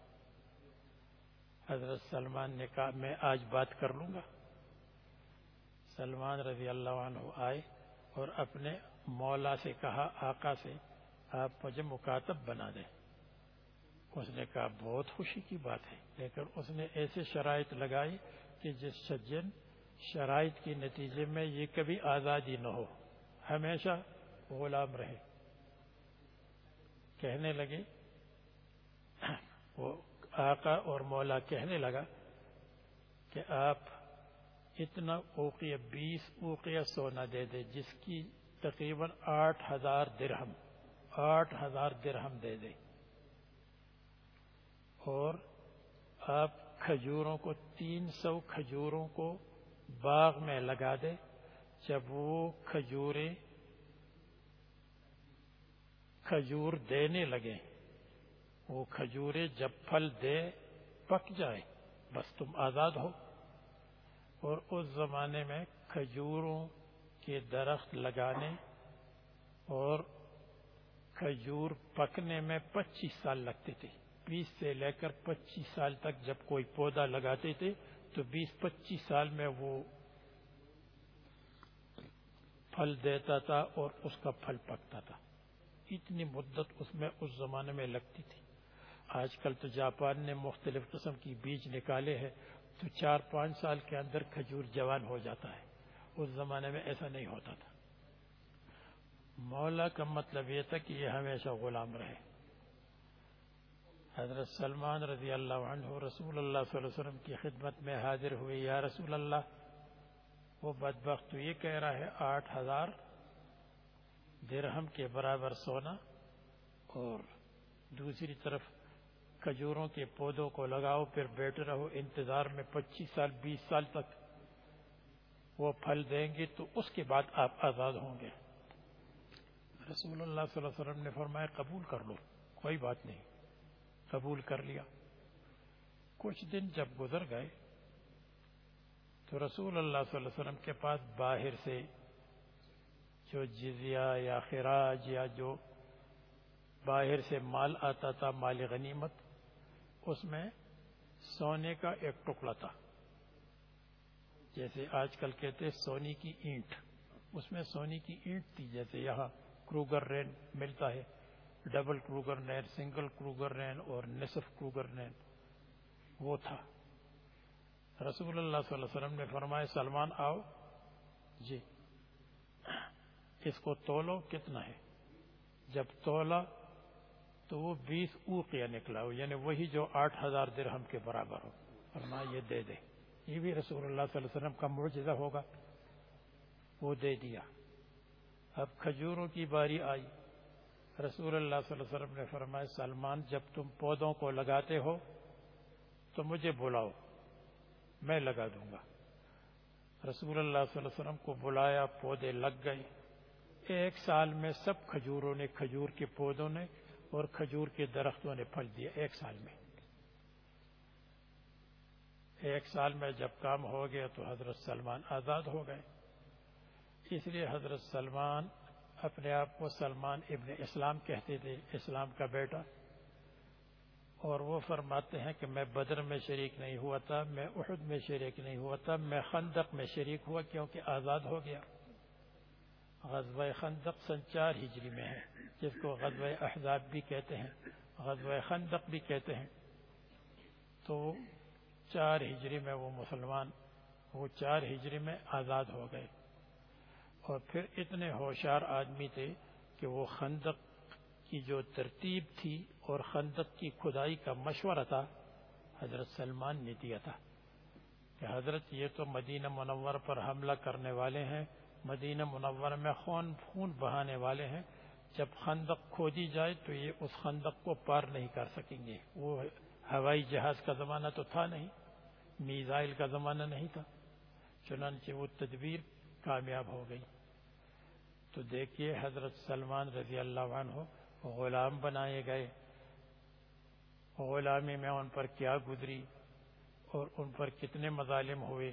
Speaker 3: حضرت سلمان نے کہا میں آج بات کر لوں گا سلمان رضی اللہ عنہ آئے اور اپنے مولا سے کہا آقا سے آپ مجھے مکاتب بنا دیں اس نے کہا بہت خوشی کی بات ہے لیکن اس نے ایسے شرائط لگائی کہ جس سجن شرائط کے نتیجے میں یہ کبھی آزادی نہ ہو ہمیشہ غلام رہے کہنے لگے وہ آقا اور مولا کہنے لگا کہ آپ اتنا اوقیہ بیس اوقیہ سونا دے دے جس کی تقریباً آٹھ ہزار درہم آٹھ ہزار درہم دے دے اور آپ کھجوروں کو تین سو کھجوروں کو باغ میں لگا دے جب وہ کھجورے کھجور دینے لگے وہ کھجورے جب پھل دے پک جائے بس تم آزاد ہو اور اس زمانے میں کھجوروں کے درخت لگانے اور کھجور پکنے میں پچیس سال لگتے تھے بیس سے لے کر پچیس سال تک جب کوئی پودا لگاتے تھے تو بیس پچیس سال میں وہ پھل دیتا تھا اور اس کا پھل پکتا تھا اتنی مدت اس اس میں زمانے میں لگتی تھی آج کل تو جاپان نے مختلف قسم کی بیج نکالے ہیں تو چار پانچ سال کے اندر کھجور جوان ہو جاتا ہے اس زمانے میں ایسا نہیں ہوتا تھا مولا کا مطلب یہ تھا کہ یہ ہمیشہ غلام رہے حضرت سلمان رضی اللہ عنہ رسول اللہ صلی اللہ علیہ وسلم کی خدمت میں حاضر ہوئے یا رسول اللہ وہ بدبخت یہ کہہ رہا ہے آٹھ ہزار درہم کے برابر سونا اور دوسری طرف کھجوروں کے پودوں کو لگاؤ پھر بیٹھے رہو انتظار میں پچیس سال بیس سال تک وہ پھل دیں گے تو اس کے بعد آپ آزاد ہوں گے رسول اللہ صلی اللہ علیہ وسلم نے فرمایا قبول کر لو کوئی بات نہیں قبول کر لیا کچھ دن جب گزر گئے تو رسول اللہ صلی اللہ علیہ وسلم کے پاس باہر سے جو جزیا خراج یا جو باہر سے مال آتا تھا مال غنیمت اس میں سونے کا ایک ٹکڑا تھا جیسے آج کل کہتے سونے کی اینٹ اس میں سونے کی اینٹ تھی جیسے یہاں کروگر رین ملتا ہے double Krugerrand single Krugerrand اور نصف کروگر نین وہ تھا رسول اللہ صلی اللہ علیہ وسلم نے فرمایا سلمان آؤ جی اس کو تولو کتنا ہے جب تولا تو وہ بیس اوقیہ نکلا ہو یعنی وہی جو آٹھ ہزار درہم کے برابر ہو فرمایا یہ دے دے یہ بھی رسول اللہ صلی اللہ علیہ وسلم کا معجزہ ہوگا وہ دے دیا اب کھجوروں کی باری آئی رسول اللہ صلی اللہ علیہ وسلم نے فرمایا سلمان جب تم پودوں کو لگاتے ہو تو مجھے بلاؤ میں لگا دوں گا رسول اللہ صلی اللہ علیہ وسلم کو بلایا پودے لگ گئے ایک سال میں سب کھجوروں نے کھجور کے پودوں نے اور کھجور کے درختوں نے پھل دیا ایک سال میں ایک سال میں جب کام ہو گیا تو حضرت سلمان آزاد ہو گئے اس لیے حضرت سلمان اپنے آپ کو سلمان ابن اسلام کہتے تھے اسلام کا بیٹا اور وہ فرماتے ہیں کہ میں بدر میں شریک نہیں ہوا تھا میں احد میں شریک نہیں ہوا تھا میں خندق میں شریک ہوا کیونکہ آزاد ہو گیا غزوہ خندق سن چار ہجری میں ہے جس کو غزوہ احزاب بھی کہتے ہیں غزب خندق بھی کہتے ہیں تو چار ہجری میں وہ مسلمان وہ چار ہجری میں آزاد ہو گئے اور پھر اتنے ہوشیار آدمی تھے کہ وہ خندق کی جو ترتیب تھی اور خندق کی کھدائی کا مشورہ تھا حضرت سلمان نے دیا تھا کہ حضرت یہ تو مدینہ منور پر حملہ کرنے والے ہیں مدینہ منور میں خون خون بہانے والے ہیں جب خندق کھو دی جائے تو یہ اس خندق کو پار نہیں کر سکیں گے وہ ہوائی جہاز کا زمانہ تو تھا نہیں میزائل کا زمانہ نہیں تھا چنانچہ وہ تدبیر کامیاب ہو گئی تو دیکھیے حضرت سلمان رضی اللہ عنہ غلام بنائے گئے غلامی میں ان پر کیا گزری اور ان پر کتنے مظالم ہوئے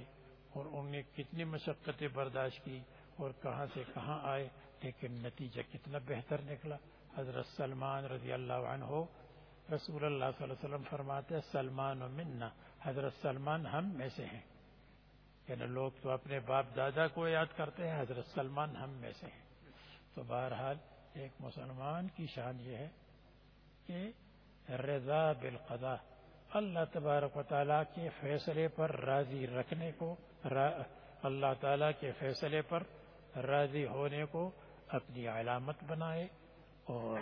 Speaker 3: اور ان نے کتنی مشقتیں برداشت کی اور کہاں سے کہاں آئے لیکن نتیجہ کتنا بہتر نکلا حضرت سلمان رضی اللہ عنہ رسول اللہ صلی اللہ علیہ وسلم فرماتے ہیں سلمان و منا حضرت سلمان ہم میں سے ہیں یعنی لوگ تو اپنے باپ دادا کو یاد کرتے ہیں حضرت سلمان ہم میں سے ہیں تو بہرحال ایک مسلمان کی شان یہ ہے کہ رضا بالقضاء اللہ تبارک و تعالیٰ کے فیصلے پر راضی رکھنے کو را اللہ تعالیٰ کے فیصلے پر راضی ہونے کو اپنی علامت بنائے اور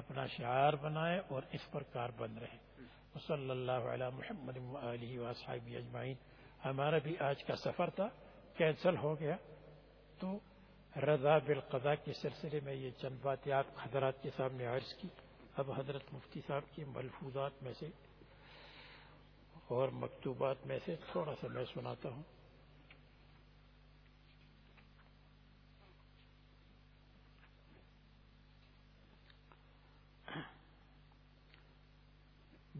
Speaker 3: اپنا شعار بنائے اور اس پر کار بند رہے صلی اللہ علیہ محمد علیہ و صاحب ہمارا بھی آج کا سفر تھا کینسل ہو گیا تو رضا بالقضا کے سلسلے میں یہ چند آپ حضرات کے سامنے عرض کی اب حضرت مفتی صاحب کی ملفوظات میں سے سے اور مکتوبات میں میں تھوڑا سا سناتا ہوں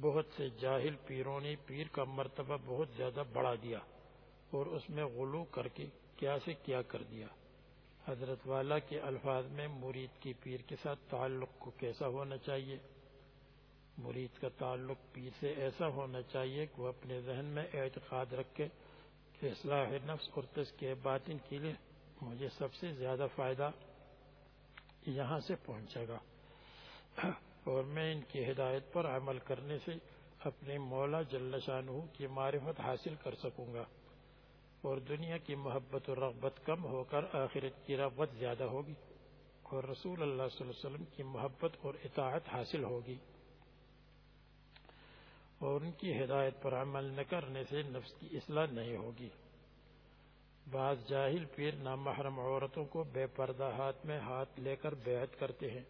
Speaker 3: بہت سے جاہل پیروں نے پیر کا مرتبہ بہت زیادہ بڑھا دیا اور اس میں غلو کر کے کیا سے کیا کر دیا حضرت والا کے الفاظ میں مرید کی پیر کے ساتھ تعلق کو کیسا ہونا چاہیے مرید کا تعلق پیر سے ایسا ہونا چاہیے کہ وہ اپنے ذہن میں اعتقاد رکھ کے باطن کے لیے مجھے سب سے زیادہ فائدہ یہاں سے پہنچے گا اور میں ان کی ہدایت پر عمل کرنے سے اپنے مولا شانہ کی معرفت حاصل کر سکوں گا اور دنیا کی محبت و رغبت کم ہو کر آخرت کی رغبت زیادہ ہوگی اور رسول اللہ صلی اللہ علیہ وسلم کی محبت اور اطاعت حاصل ہوگی اور ان کی ہدایت پر عمل نہ کرنے سے نفس کی اصلاح نہیں ہوگی بعض جاہل پیر نامحرم عورتوں کو بے پردہ ہاتھ میں ہاتھ لے کر بیعت کرتے ہیں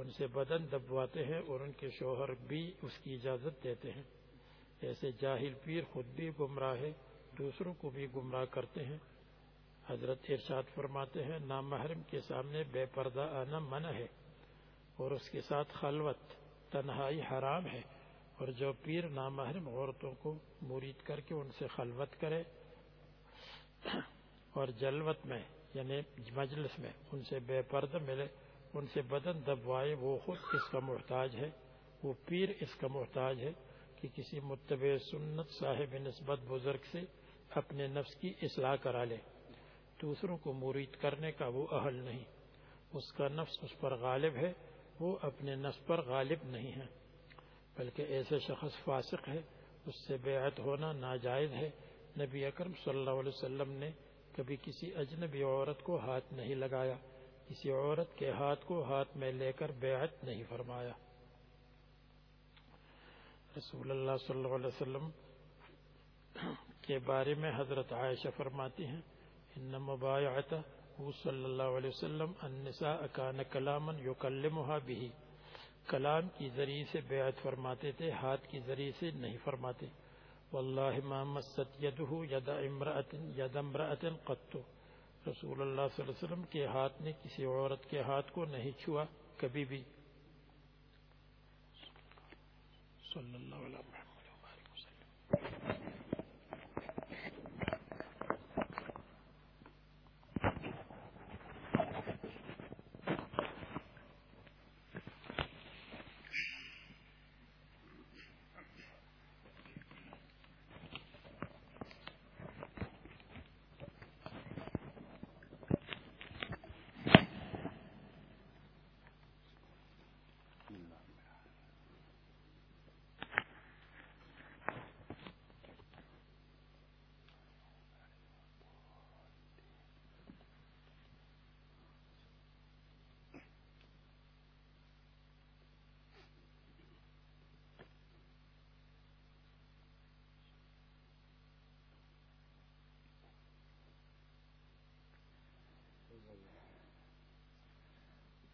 Speaker 3: ان سے بدن دبواتے ہیں اور ان کے شوہر بھی اس کی اجازت دیتے ہیں ایسے جاہل پیر خود بھی گمراہ ہے دوسروں کو بھی گمراہ کرتے ہیں حضرت ارشاد فرماتے ہیں نامحرم کے سامنے بے پردہ آنا منع ہے اور اس کے ساتھ خلوت تنہائی حرام ہے اور جو پیر نامحرم عورتوں کو مرید کر کے ان سے خلوت کرے اور جلوت میں یعنی مجلس میں ان سے بے پردہ ملے ان سے بدن دبوائے وہ خود اس کا محتاج ہے وہ پیر اس کا محتاج ہے کہ کسی متبع سنت صاحب نسبت بزرگ سے اپنے نفس کی اصلاح کرا لے دوسروں کو مرید کرنے کا وہ اہل نہیں اس کا نفس اس پر غالب ہے وہ اپنے نفس پر غالب نہیں ہے بلکہ ایسے شخص فاسق ہے اس سے بیعت ہونا ناجائز ہے نبی اکرم صلی اللہ علیہ وسلم نے کبھی کسی اجنبی عورت کو ہاتھ نہیں لگایا کسی عورت کے ہاتھ کو ہاتھ میں لے کر بیعت نہیں فرمایا رسول اللہ اللہ صلی علیہ وسلم کے بارے میں حضرت عائشہ فرماتی ہیں انما ان مبایعت صلی اللہ علیہ وسلم النساء کان کلاما یکلمها به کلام کی ذریعے سے بیعت فرماتے تھے ہاتھ کی ذریعے سے نہیں فرماتے واللہ ما مست یدہ ید امرأت ید امرأت قط رسول اللہ صلی اللہ علیہ وسلم کے ہاتھ نے کسی عورت کے ہاتھ کو نہیں چھوا کبھی بھی صلی اللہ علیہ وسلم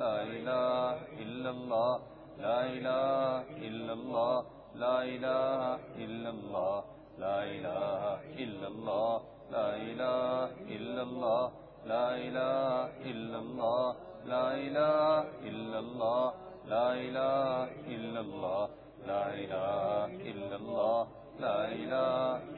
Speaker 4: لا الله لا الله لا الله لا الله لا الله لا الله الله الله الله لا لا لا لا ہل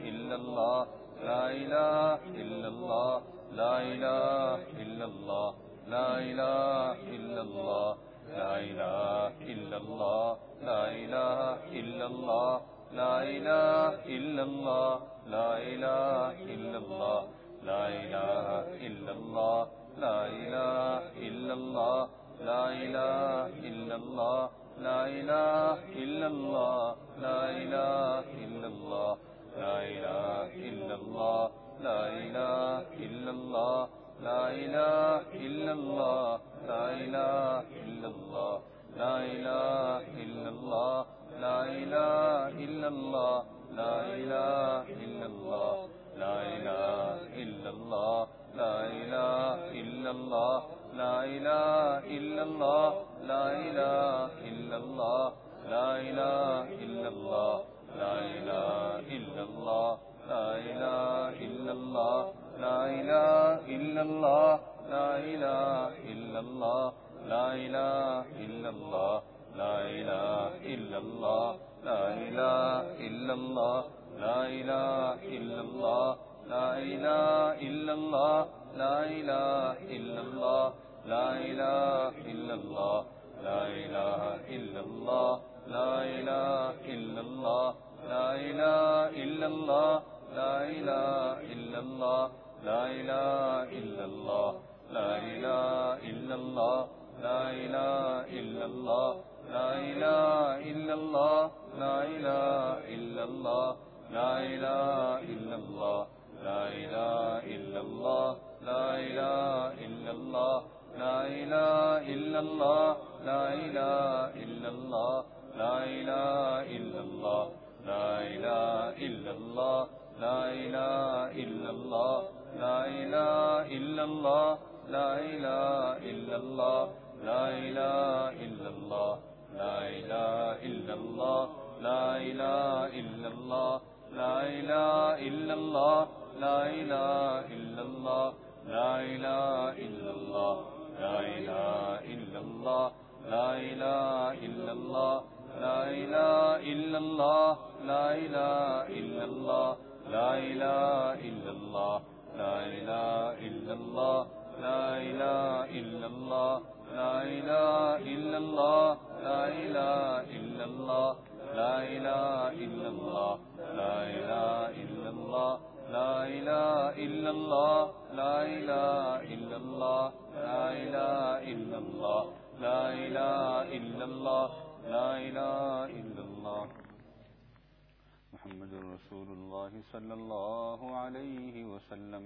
Speaker 5: محمد رسول الله صلى الله عليه وسلم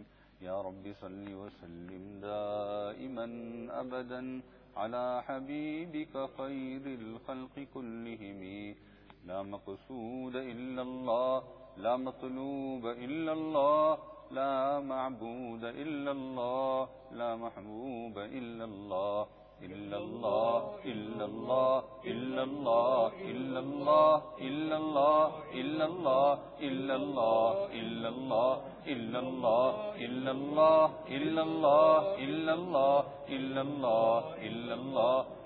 Speaker 5: يا رب صل وسلم دائما أبدا على
Speaker 4: حبيبك خير الخلق كلهم لا مقصود إلا الله لا مطلوب إلا الله لا معبود إلا الله لا محبوب إلا الله نہ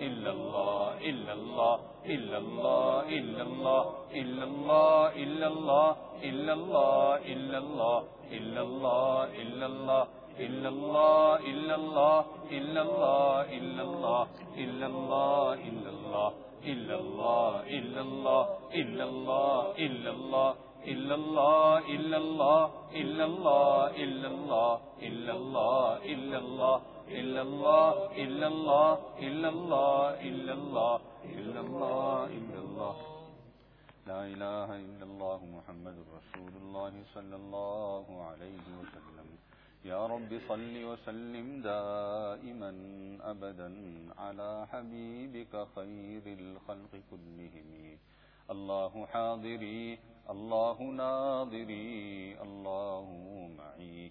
Speaker 4: اللہ محمد رسول وسلم
Speaker 5: وسلم رب دائما على
Speaker 4: الخلق ری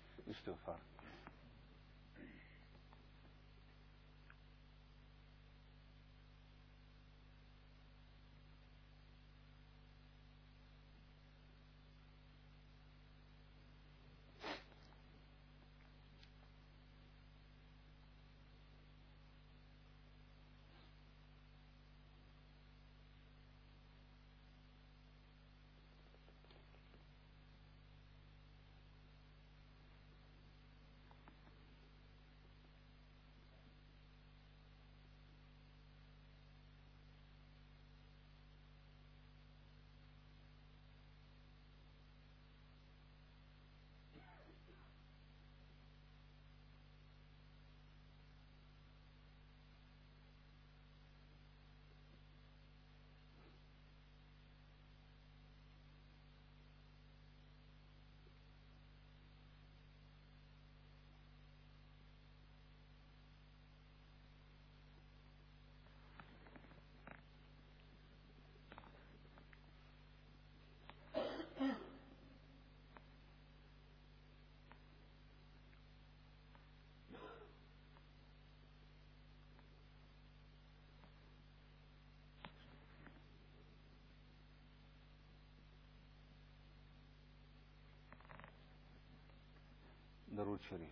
Speaker 5: istiğfar. درود شریف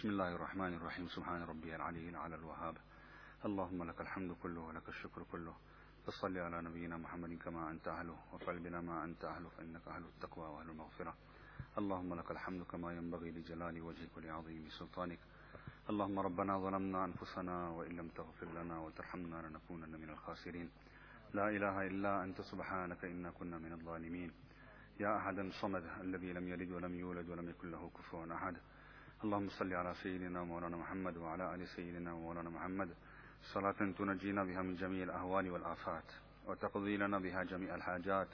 Speaker 5: بسم الله الرحمن الرحيم سبحان ربي العلي على الوهاب اللهم لك الحمد كله ولك الشكر كله فصل على نبينا محمد كما أنت أهله وفعل بنا ما أنت أهله فإنك أهل التقوى وأهل المغفرة اللهم لك الحمد كما ينبغي لجلال وجهك ولعظيم سلطانك اللهم ربنا ظلمنا أنفسنا وإن لم تغفر لنا وترحمنا لنكونن من الخاسرين لا إله إلا أنت سبحانك إنا كنا من الظالمين يا أحدا صمد الذي لم يلد ولم يولد ولم يكن له كفوا أحد اللهم صل على سيدنا مولانا محمد وعلى آل سيدنا مولانا محمد صلاة تنجينا بها من جميع الأهوال والآفات وتقضي لنا بها جميع الحاجات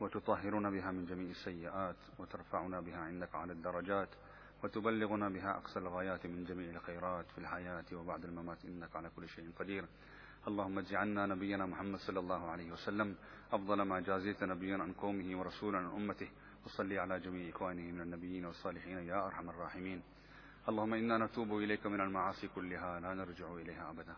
Speaker 5: وتطهرنا بها من جميع السيئات وترفعنا بها عندك على الدرجات وتبلغنا بها أقصى الغايات من جميع الخيرات في الحياة وبعد الممات إنك على كل شيء قدير اللهم اجعلنا نبينا محمد صلى الله عليه وسلم أفضل ما جازيت نبيا عن قومه ورسولا عن أمته وصلي على جميع إخوانه من النبيين والصالحين يا أرحم الراحمين اللهم إنا نتوب إليك من المعاصي كلها لا نرجع إليها أبدا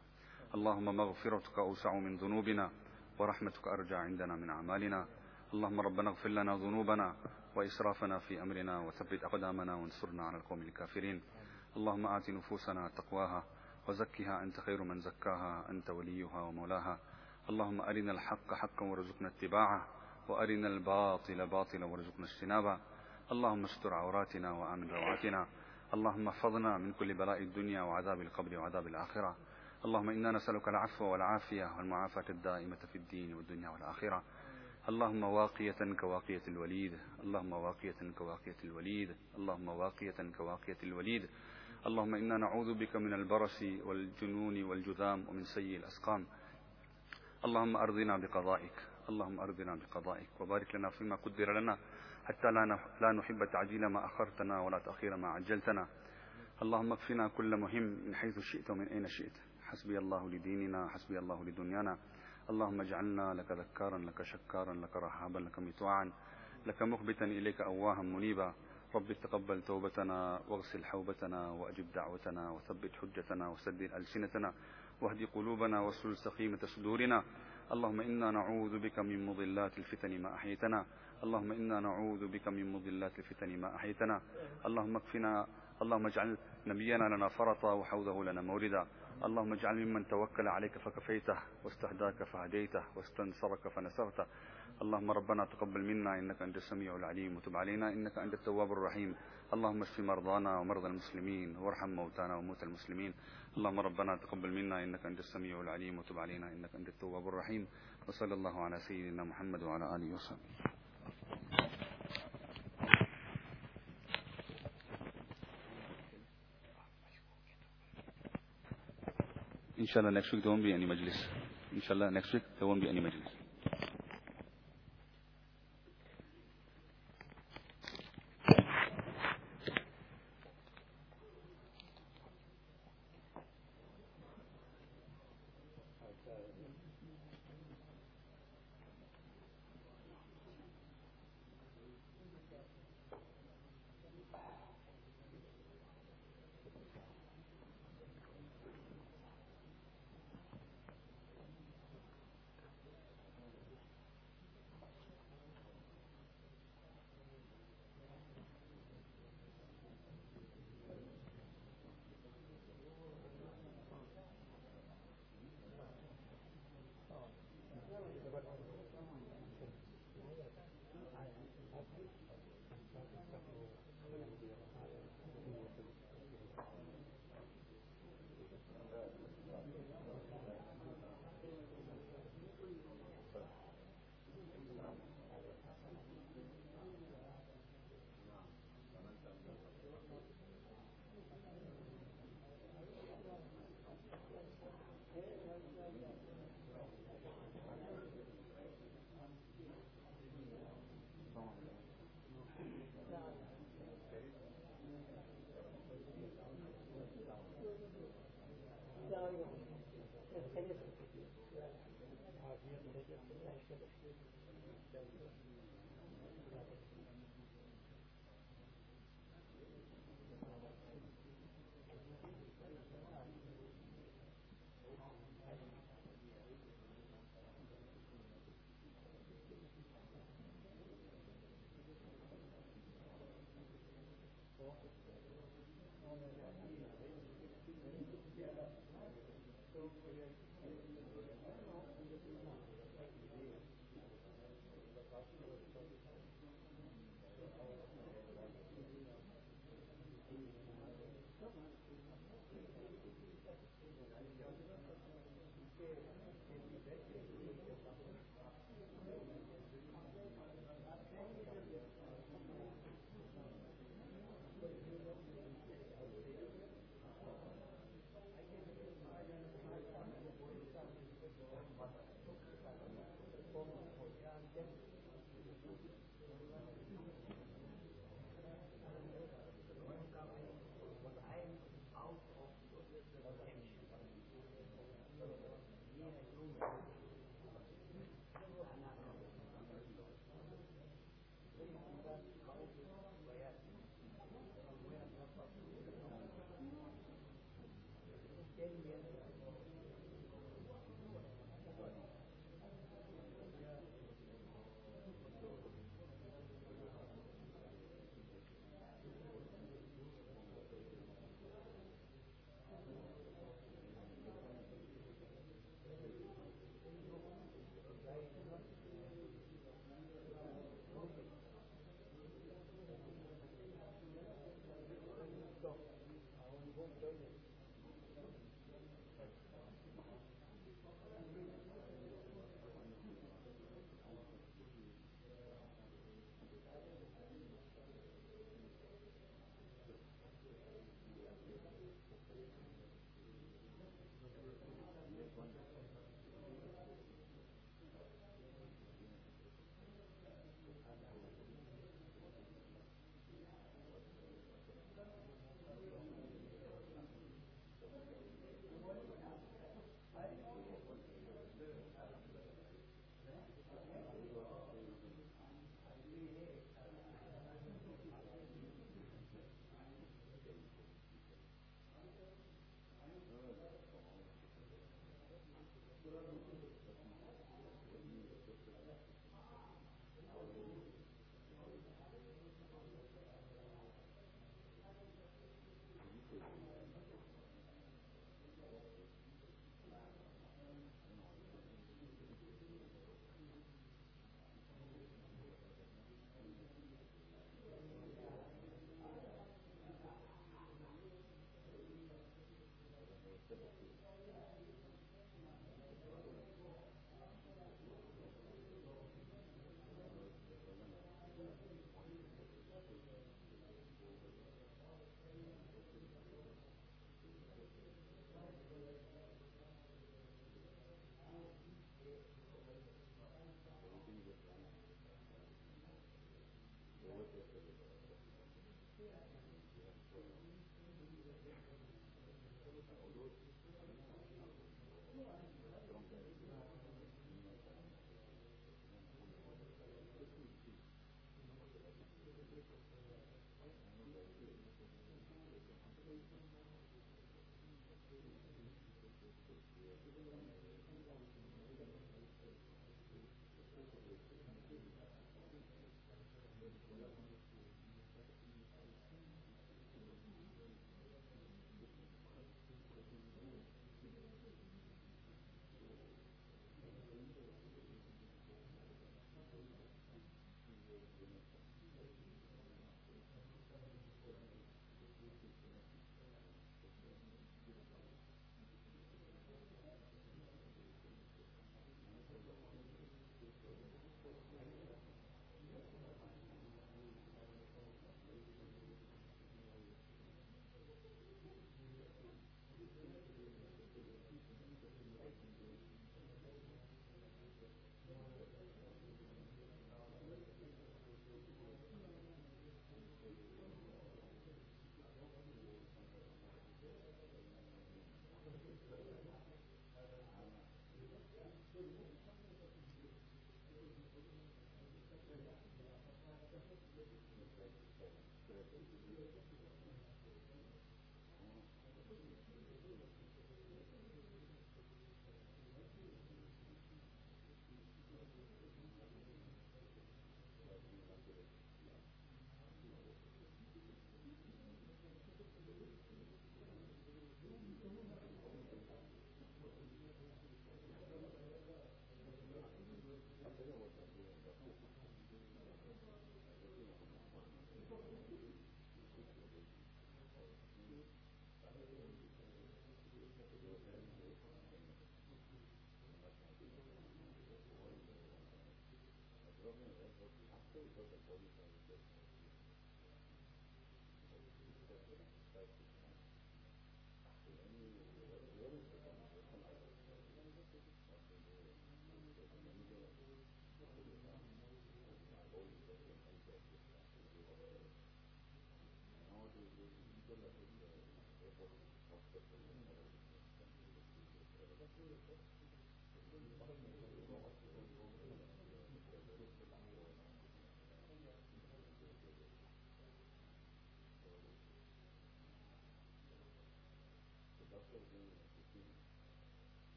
Speaker 5: اللهم مغفرتك أوسع من ذنوبنا ورحمتك أرجع عندنا من أعمالنا اللهم ربنا اغفر لنا ذنوبنا وإسرافنا في أمرنا وثبت أقدامنا وانصرنا على القوم الكافرين اللهم آت نفوسنا تقواها وزكها أنت خير من زكاها أنت وليها ومولاها اللهم أرنا الحق حقا وارزقنا اتباعه وأرنا الباطل باطلا وارزقنا اجتنابه اللهم استر عوراتنا وآمن روعاتنا اللهم احفظنا من كل بلاء الدنيا وعذاب القبر وعذاب الآخرة اللهم إنا نسألك العفو والعافية والمعافاة الدائمة في الدين والدنيا والآخرة اللهم واقية كواقية الوليد اللهم واقية كواقية الوليد اللهم واقية كواقية الوليد اللهم إنا نعوذ بك من البرس والجنون والجذام ومن سيء الأسقام اللهم أرضنا بقضائك اللهم أرضنا بقضائك وبارك لنا فيما قدر لنا حتى لا لا نحب تعجيل ما أخرتنا ولا تأخير ما عجلتنا اللهم اكفنا كل مهم من حيث شئت ومن أين شئت حسبي الله لديننا حسبي الله لدنيانا اللهم اجعلنا لك ذكارا لك شكارا لك رحابا لك مطاعا لك مخبتا إليك أواها منيبا رب تقبل توبتنا واغسل حوبتنا وأجب دعوتنا وثبت حجتنا وسدد ألسنتنا واهد قلوبنا واسل سقيمة صدورنا اللهم إنا نعوذ بك من مضلات الفتن ما أحيتنا اللهم إنا نعوذ بك من مضلات الفتن ما أحيتنا اللهم اكفنا اللهم اجعل نبينا لنا فرطا وحوزه لنا موردا اللهم اجعل ممن توكل عليك فكفيته واستهداك فهديته واستنصرك فنصرته اللهم ربنا تقبل منا إنك أنت السميع العليم وتب علينا إنك أنت التواب الرحيم اللهم اشف مرضانا ومرضى المسلمين وارحم موتانا وموتى المسلمين اللهم ربنا تقبل منا إنك أنت السميع العليم وتب علينا إنك أنت التواب الرحيم وصلى الله على سيدنا محمد وعلى آله وصحبه الله next week there won't be any شاء الله next week there won't be any مجلس